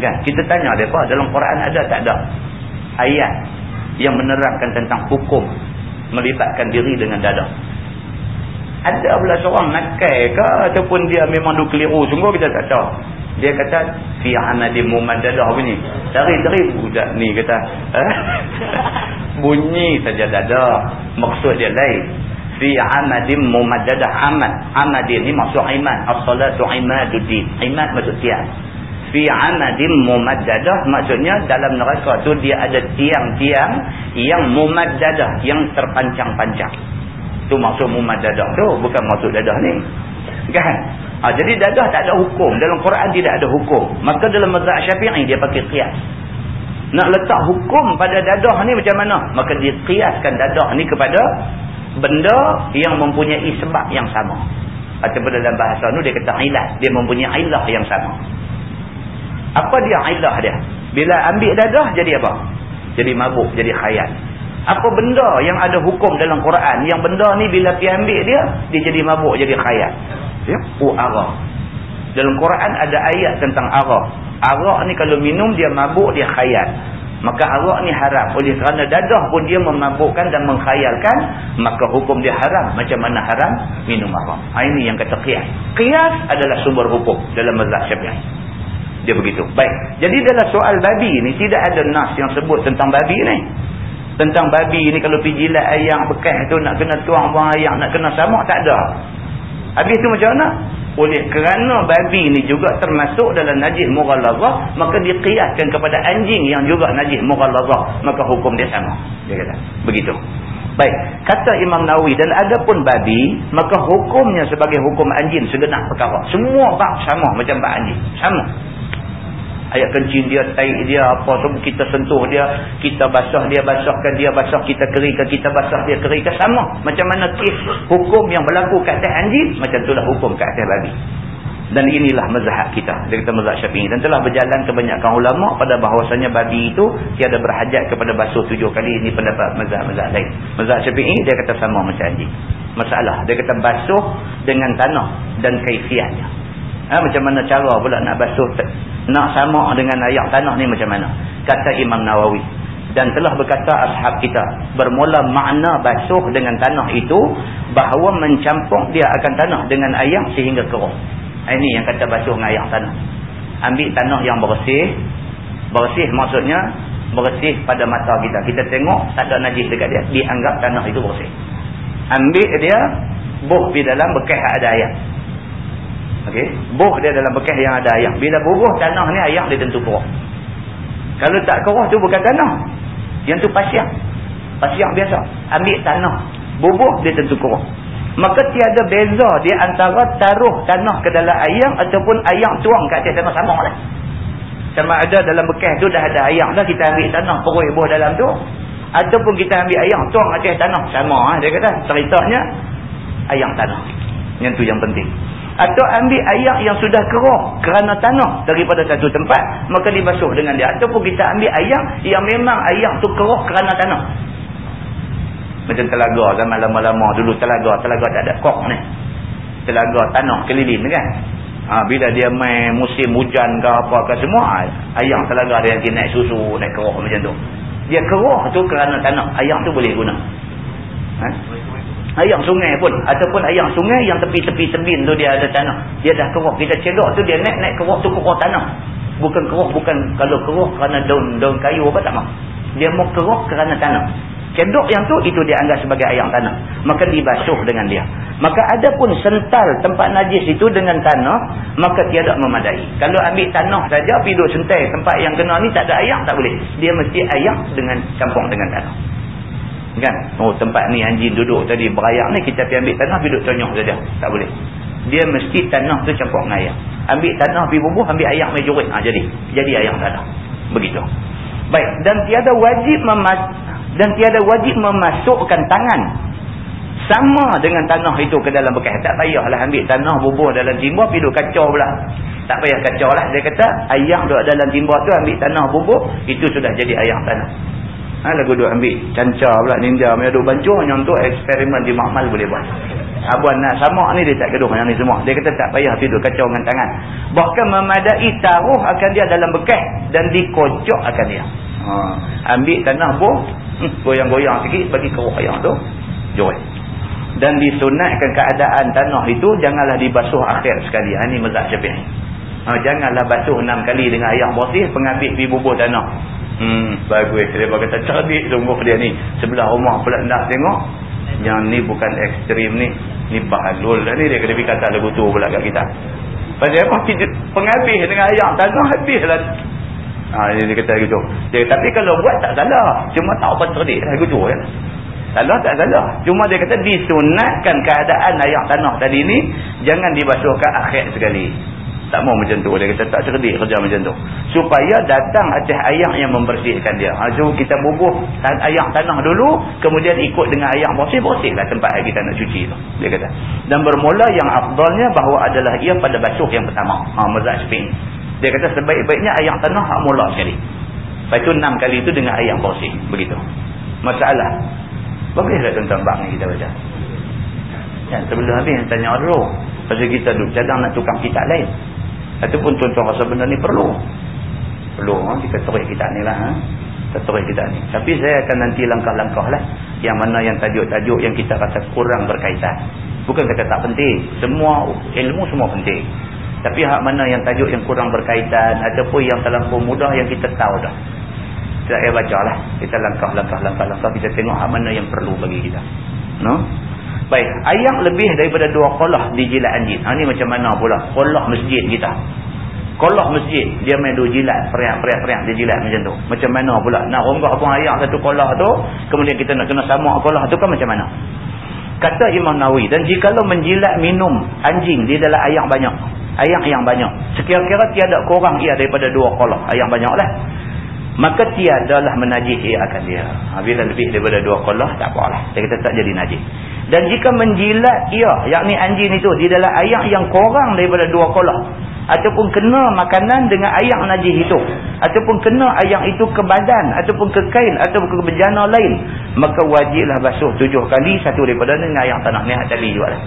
Kan? Kita tanya depa dalam Quran ada tak ada ayat yang menerangkan tentang hukum melibatkan diri dengan dadah ada pula seorang nakal ke ataupun dia memang duk keliru sungguh kita tak tahu. Dia kata fi anadi mumadadah bunyi. Cari-cari budak ni kata eh? bunyi saja dada. Maksud dia lain fi amadim mumadadah amad amadin ni maksud iman as-salatu imaduddin imad maksud tiang fi amadim mumadadah maksudnya dalam neraka tu dia ada tiang-tiang yang mumadadah yang terpancang-pancang Tu maksud mumat dadah tu. Bukan maksud dadah ni. Kan? Ha, jadi dadah tak ada hukum. Dalam Quran tidak ada hukum. Maka dalam mazhab syafi'i dia pakai qiyas. Nak letak hukum pada dadah ni macam mana? Maka dia qiyaskan dadah ni kepada benda yang mempunyai sebab yang sama. Ataupun dalam bahasa ni dia kata ilah. Dia mempunyai ilah yang sama. Apa dia ilah dia? Bila ambil dadah jadi apa? Jadi mabuk, jadi khayal. Apa benda yang ada hukum dalam Quran yang benda ni bila pi ambil dia dia jadi mabuk jadi khayal. Ya, u arak. Dalam Quran ada ayat tentang arak. Arak ni kalau minum dia mabuk dia khayal. Maka arak ni haram. Oleh kerana dadah pun dia memabukkan dan mengkhayalkan, maka hukum dia haram. Macam mana haram? Minum arak. Ha, ini yang kata qiyas. Qiyas adalah sumber hukum dalam mazhab Syafi'i. Dia begitu. Baik. Jadi dalam soal babi ni tidak ada nas yang sebut tentang babi ni tentang babi ni kalau pergi jilat ayam bekas tu nak kena tuang buang ayam nak kena sama tak ada habis tu macam mana oleh kerana babi ni juga termasuk dalam najis mughalazah maka dikiaskan kepada anjing yang juga najis mughalazah maka hukum dia sama. Dia kata begitu. Baik kata Imam Nawawi dan ada pun babi maka hukumnya sebagai hukum anjing segenap perkara. Semua bak sama macam bak anjing. Sama ayat kencing dia, taik dia, apa tu kita sentuh dia, kita basah dia, basahkan dia, basah kita keringkan, kita basah dia keringkan, sama. Macam mana kes hukum yang berlaku kat atas anjing, macam itulah hukum kat atas babi. Dan inilah mazhab kita. Dia kata mazhab syafi'i. Dan telah berjalan kebanyakan ulama pada bahawasanya babi itu tiada berhajat kepada basuh tujuh kali. Ini pendapat mazhab-mazhab lain. Mazhab syafi'i dia kata sama macam anjing. Masalah. Dia kata basuh dengan tanah dan kaifiatnya. Ha, macam mana cara pula nak basuh nak sama dengan ayat tanah ni macam mana kata Imam Nawawi dan telah berkata ashab kita bermula makna basuh dengan tanah itu bahawa mencampur dia akan tanah dengan ayam sehingga keruh ini yang kata basuh dengan ayam tanah ambil tanah yang bersih bersih maksudnya bersih pada mata kita. Kita tengok tak ada najis dekat dia. Dianggap tanah itu bersih. Ambil dia, buh di dalam bekas ada air. Okey, buh dia dalam bekas yang ada air. Bila bubuh tanah ni air dia tentu keruh. Kalau tak keruh tu bukan tanah. Yang tu pasir. Pasir biasa. Ambil tanah. Bubuh dia tentu keruh. Maka tiada beza di antara taruh tanah ke dalam air ataupun air tuang kat atas tanah sama lah. Sama ada dalam bekas tu dah ada air dah kita ambil tanah perui buah dalam tu. Ataupun kita ambil air tuang atas tanah sama lah dia kata. Ceritanya air tanah. Yang tu yang penting. Atau ambil air yang sudah keruh kerana tanah daripada satu tempat. Maka dibasuh dengan dia. Ataupun kita ambil air yang memang air tu keruh kerana tanah. Macam telaga zaman lama-lama dulu telaga. Telaga tak ada kok ni. Telaga tanah keliling kan. Ha, bila dia main musim hujan ke apa ke semua. Ayam telaga dia nanti naik susu, naik keruh macam tu. Dia keruh tu kerana tanah. Ayam tu boleh guna. Ha? Ayam sungai pun. Ataupun ayam sungai yang tepi-tepi tebin tu dia ada tanah. Dia dah keruh. Kita cedok tu dia naik-naik keruh tu keruh tanah. Bukan keruh. Bukan kalau keruh kerana daun-daun kayu apa tak mahu. Dia mau keruh kerana tanah. Cendok yang tu itu dianggap sebagai ayam tanah. Maka dibasuh dengan dia. Maka ada pun sental tempat najis itu dengan tanah. Maka tiada memadai. Kalau ambil tanah saja pergi duduk sentai tempat yang kena ni tak ada ayam tak boleh. Dia mesti ayam dengan campur dengan tanah. Kan? Oh tempat ni anjing duduk tadi berayak ni kita pergi ambil tanah pergi duduk tonyok saja. Tak boleh. Dia mesti tanah tu campur dengan ayam. Ambil tanah pergi bubuh ambil ayam majorit. Ha, jadi. Jadi ayam tanah. Begitu. Baik. Dan tiada wajib memas dan tiada wajib memasukkan tangan sama dengan tanah itu ke dalam bekas tak payahlah ambil tanah bubuh dalam timba pergi duduk kacau pula tak payah kacau lah dia kata ayam duduk dalam timba tu ambil tanah bubuh itu sudah jadi ayam tanah ha, lagu duduk ambil. Cancar pula ninja punya duduk bancuh yang untuk eksperimen di makmal boleh buat. Abuan nak sama ni dia tak keduh yang ni semua. Dia kata tak payah duduk kacau dengan tangan. Bahkan memadai taruh akan dia dalam bekas dan dikocok akan dia. Ha, ambil tanah bubuh Hmm, goyang-goyang sikit bagi keruh ayam tu joy dan disunatkan keadaan tanah itu janganlah dibasuh akhir sekali. Ha, ini mazhab syafi'i. Ha, janganlah basuh enam kali dengan ayam bersih pengabit pergi bubur tanah hmm, bagus dia kata cerdik sungguh dia ni sebelah rumah pula nak tengok yang ni bukan ekstrim ni ni bahalul lah ni dia kena kata lagu tu pula kat kita pasal apa pengabit dengan ayam tanah habislah Ha, dia, kata gitu. Dia, tapi kalau buat tak salah. Cuma tak apa cerdik lah gitu ya. Salah tak salah. Cuma dia kata disunatkan keadaan ayam tanah tadi ni. Jangan dibasuhkan akhir sekali. Tak mau macam tu. Dia kata tak cerdik kerja macam tu. Supaya datang atas ayam yang membersihkan dia. Ha, so kita bubuh ayam tanah dulu. Kemudian ikut dengan ayam bersih. Bersihlah tempat kita nak cuci tu. Dia kata. Dan bermula yang afdalnya bahawa adalah ia pada basuh yang pertama. Ha, Mazat Spin. Dia kata sebaik-baiknya ayam tanah hak mula sekali. Lepas itu enam kali itu dengan ayam bersih. Begitu. Masalah. Bagus tak tuan-tuan bang kita baca. Ya, sebelum habis yang tanya dulu. Pasal kita duduk cadang nak tukar kitab lain. Ataupun tuan-tuan rasa benda ni perlu. Perlu. Ha? Kita terik kitab ni lah. Ha? Kita terik kitab ni. Tapi saya akan nanti langkah-langkah lah. Yang mana yang tajuk-tajuk yang kita rasa kurang berkaitan. Bukan kata tak penting. Semua ilmu semua penting. Tapi hak mana yang tajuk yang kurang berkaitan ataupun yang terlalu mudah yang kita tahu dah. Kita baca lah. Kita langkah-langkah-langkah-langkah. Kita tengok hak mana yang perlu bagi kita. No? Baik. Ayam lebih daripada dua kolah di jilat anjing. Ha, ni macam mana pula? Kolah masjid kita. Kolah masjid. Dia main dua jilat. Periak-periak-periak dia jilat macam tu. Macam mana pula? Nak ronggah pun ayam satu kolah tu. Kemudian kita nak kena samak kolah tu kan macam mana? Kata Imam Nawawi. Dan jika lo menjilat minum anjing di dalam ayam banyak ayam yang banyak. Sekira-kira tiada kurang ia daripada dua kolah. Ayam banyak lah. Maka tiadalah menajih ia akan dia. Ha, bila lebih daripada dua kolah, tak apalah. Dia kata tak jadi najih. Dan jika menjilat ia, yakni anjing itu, di dalam ayam yang kurang daripada dua kolah. Ataupun kena makanan dengan ayam najih itu. Ataupun kena ayam itu ke badan. Ataupun ke kain. Ataupun ke bejana lain. Maka wajiblah basuh tujuh kali. Satu daripada dengan ayam tanah ni tadi juga lah.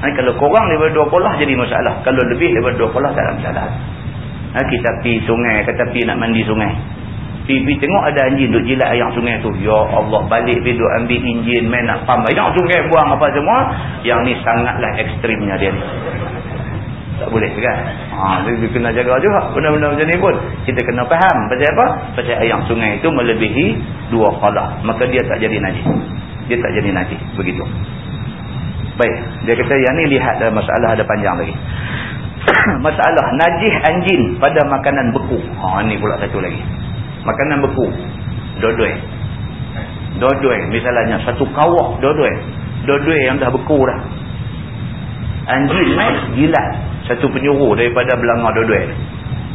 Ha, kalau kurang daripada dua polah jadi masalah. Kalau lebih daripada dua polah tak ada masalah. Ha, kita pergi sungai, kata pergi nak mandi sungai. Pergi tengok ada anjing duduk jilat ayam sungai tu. Ya Allah, balik pergi duduk ambil enjin, main nak pam. Ayam sungai buang apa semua. Yang ni sangatlah ekstrimnya dia ni. Tak boleh. kan ha, dia, kena jaga juga benda-benda macam ni pun kita kena faham pasal apa pasal ayam sungai itu melebihi dua qalah maka dia tak jadi najis dia tak jadi najis begitu baik dia kata yang ni lihat dalam masalah ada panjang lagi masalah najis anjing pada makanan beku ha, ni pula satu lagi makanan beku. Dodoi dodoi misalnya satu kawak dodoi dodoi yang dah beku dah. Anjing mai jilat. Satu penyuruh daripada belanga dodoi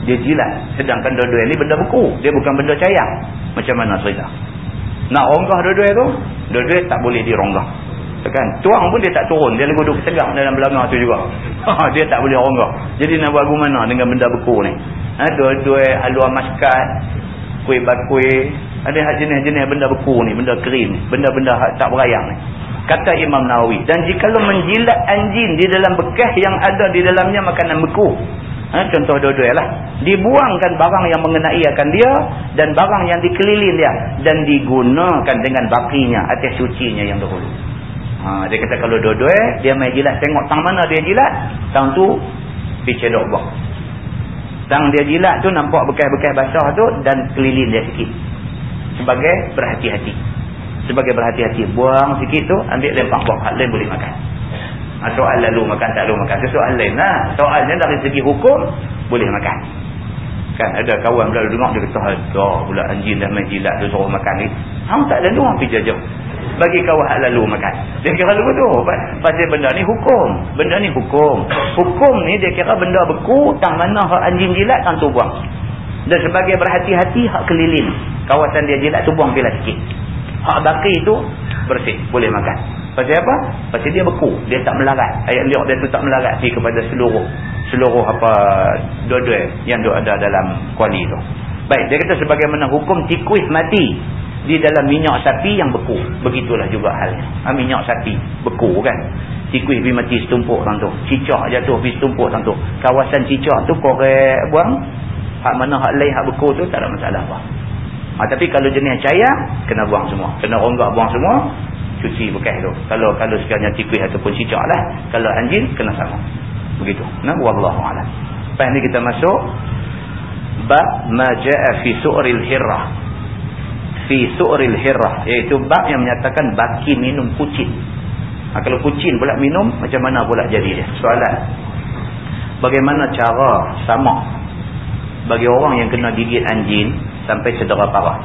dia jilat. Sedangkan dodoi ni benda beku. Dia bukan benda cayang macam mana cerita? Nak ronggah dodoi tu? Dodoi tak boleh dironggah. Kan? Tuang pun dia tak turun. Dia lagi duduk tegak dalam belanga tu juga. Dia tak boleh ronggah. Jadi nak buat gimana dengan benda beku ni? Ha, dodoi haluan maskat kuih bakui ada jenis-jenis benda beku ni benda kering benda-benda tak berayang ni. Kata Imam Nawawi. Dan jika lo menjilat anjing di dalam bekas yang ada di dalamnya makanan beku ha, contoh dua-dua lah. Dibuangkan barang yang mengenai akan dia dan barang yang dikeliling dia. Dan digunakan dengan bakinya atas sucinya yang dahulu. Ha, dia kata kalau dua-dua dia main jilat. Tengok tang mana dia jilat tang tu pergi cedok buang tang dia jilat tu nampak bekas-bekas basah tu dan keliling dia sikit. Sebagai berhati-hati. Sebagai berhati-hati. Buang sikit tu ambil lempang buang hal lain boleh makan. Ha, soal lalu makan tak lalu makan. Soal lain lah. Soalnya dari segi hukum boleh makan kan ada kawan pula dengar dia kata ada pula anjing dah main jilat tu suruh makan ni. Hang tak lalu hang pergi jajah. Bagi kawan hak lalu makan. Dia kira lalu tu pasal benda ni hukum. Benda ni hukum. Hukum ni dia kira benda beku tang mana hak anjing jilat tang tu buang. Dan sebagai berhati-hati hak keliling. Kawasan dia jilat tu buang bila sikit. Hak baki itu bersih boleh makan. Pasal apa? Pasal dia beku. Dia tak melarat. Ayat liuk dia tu tak melarat pergi kepada seluruh seluruh apa dua-dua yang ada dalam kuali tu baik dia kata sebagaimana hukum tikus mati di dalam minyak sapi yang beku begitulah juga halnya ha, minyak sapi beku kan tikus pergi mati setumpuk orang tu cicak jatuh pergi setumpuk orang tu kawasan cicak tu korek buang hak mana hak lain hak beku tu tak ada masalah apa Ha, tapi kalau jenis cair, kena buang semua. Kena ronggak buang semua, cuci bekas tu. Kalau kalau sekiranya tikus ataupun cicak lah. Kalau anjing, kena sama. Begitu. Nah, Wallahu'alam. Lepas ni kita masuk. Bab maja'a fi su'ril hirrah. Fi su'ril hirrah. Iaitu bab yang menyatakan baki minum kucing. Ha, kalau kucing pula minum, macam mana pula jadi dia? Soalan. Bagaimana cara sama bagi orang yang kena gigit anjing sampai cedera parah.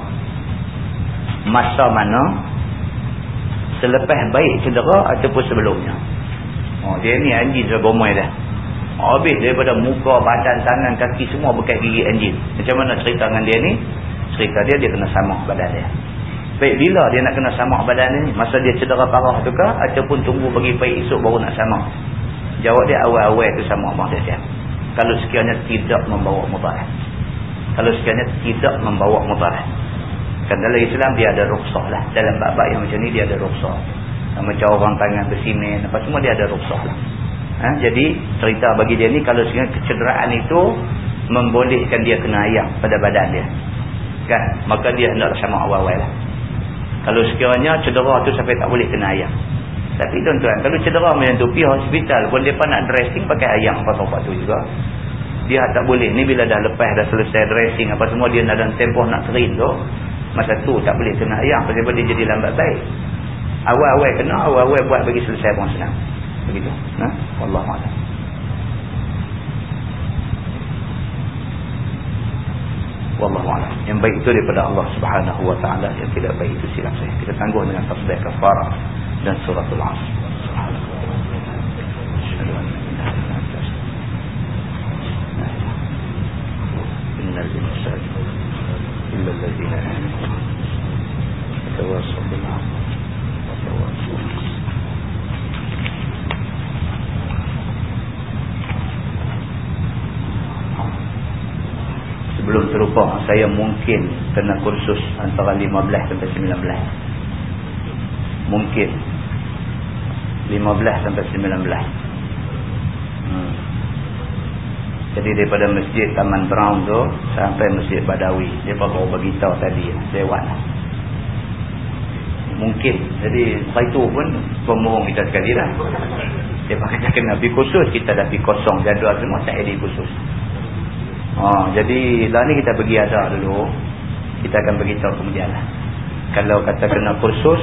Masa mana selepas baik cedera ataupun sebelumnya. Oh dia ni anjing dah bomai dah. Habis daripada muka, badan, tangan, kaki semua bekas gigi anjing. Macam mana cerita dengan dia ni? Cerita dia dia kena samak badan dia. Baik bila dia nak kena samak badan ni? Masa dia cedera parah tu kah ataupun tunggu bagi baik esok baru nak samak? Jawab dia awal-awal tu samak mak dia. Kalau sekiranya tidak membawa mudarat kalau sekiranya tidak membawa mudarat kan dalam Islam dia ada rukhsah lah dalam bab-bab yang macam ni dia ada rukhsah macam orang tangan bersimen apa semua dia ada rukhsah lah. Ha? jadi cerita bagi dia ni kalau sekiranya kecederaan itu membolehkan dia kena ayam pada badan dia. Kan? Maka dia hendaklah sama awal-awal lah. Kalau sekiranya cedera tu sampai tak boleh kena ayam. Tapi tuan-tuan kalau cedera macam tu pergi hospital pun mereka nak dressing pakai ayam apa-apa tu juga. Dia tak boleh. Ni bila dah lepas dah selesai dressing apa semua dia dalam tempoh nak kering tu masa tu tak boleh kena ayam. Sebab dia jadi lambat baik awal-awal kena awal-awal buat bagi selesai pun senang. Begitu. Ha? Allah ma'ala yang baik itu daripada Allah subhanahu wa ta'ala. Yang tidak baik itu silap saya. Kita tangguh dengan tasbih kafarah dan suratul asr. Subhanahu wa inna al-insad illa al-lazina saya mungkin kena kursus antara 15 sampai 19. Mungkin. 15 sampai 19. Hmm. Jadi daripada masjid Taman Brown tu sampai masjid Badawi. Dia baru beritahu tadi lewat. Mungkin. Jadi lepas itu pun pemohong kita sekali dah. dia kata kena pergi kursus kita dah pergi kosong jadual semua tak ada kursus ha, jadi lah ni kita pergi ada dulu. Kita akan beritahu kemudian lah. Kalau kata kena kursus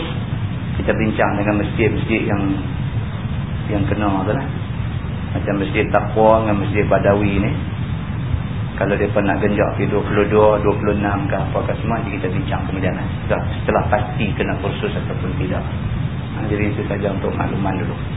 kita bincang dengan masjid-masjid yang yang kena tu lah. Macam masjid Taqwa dengan masjid Badawi ni. Kalau mereka nak genjak ke 22, 26 ke apa ke semua nanti kita bincang kemudian lah. Setelah pasti kena kursus ataupun tidak. Ha, jadi itu saja untuk makluman dulu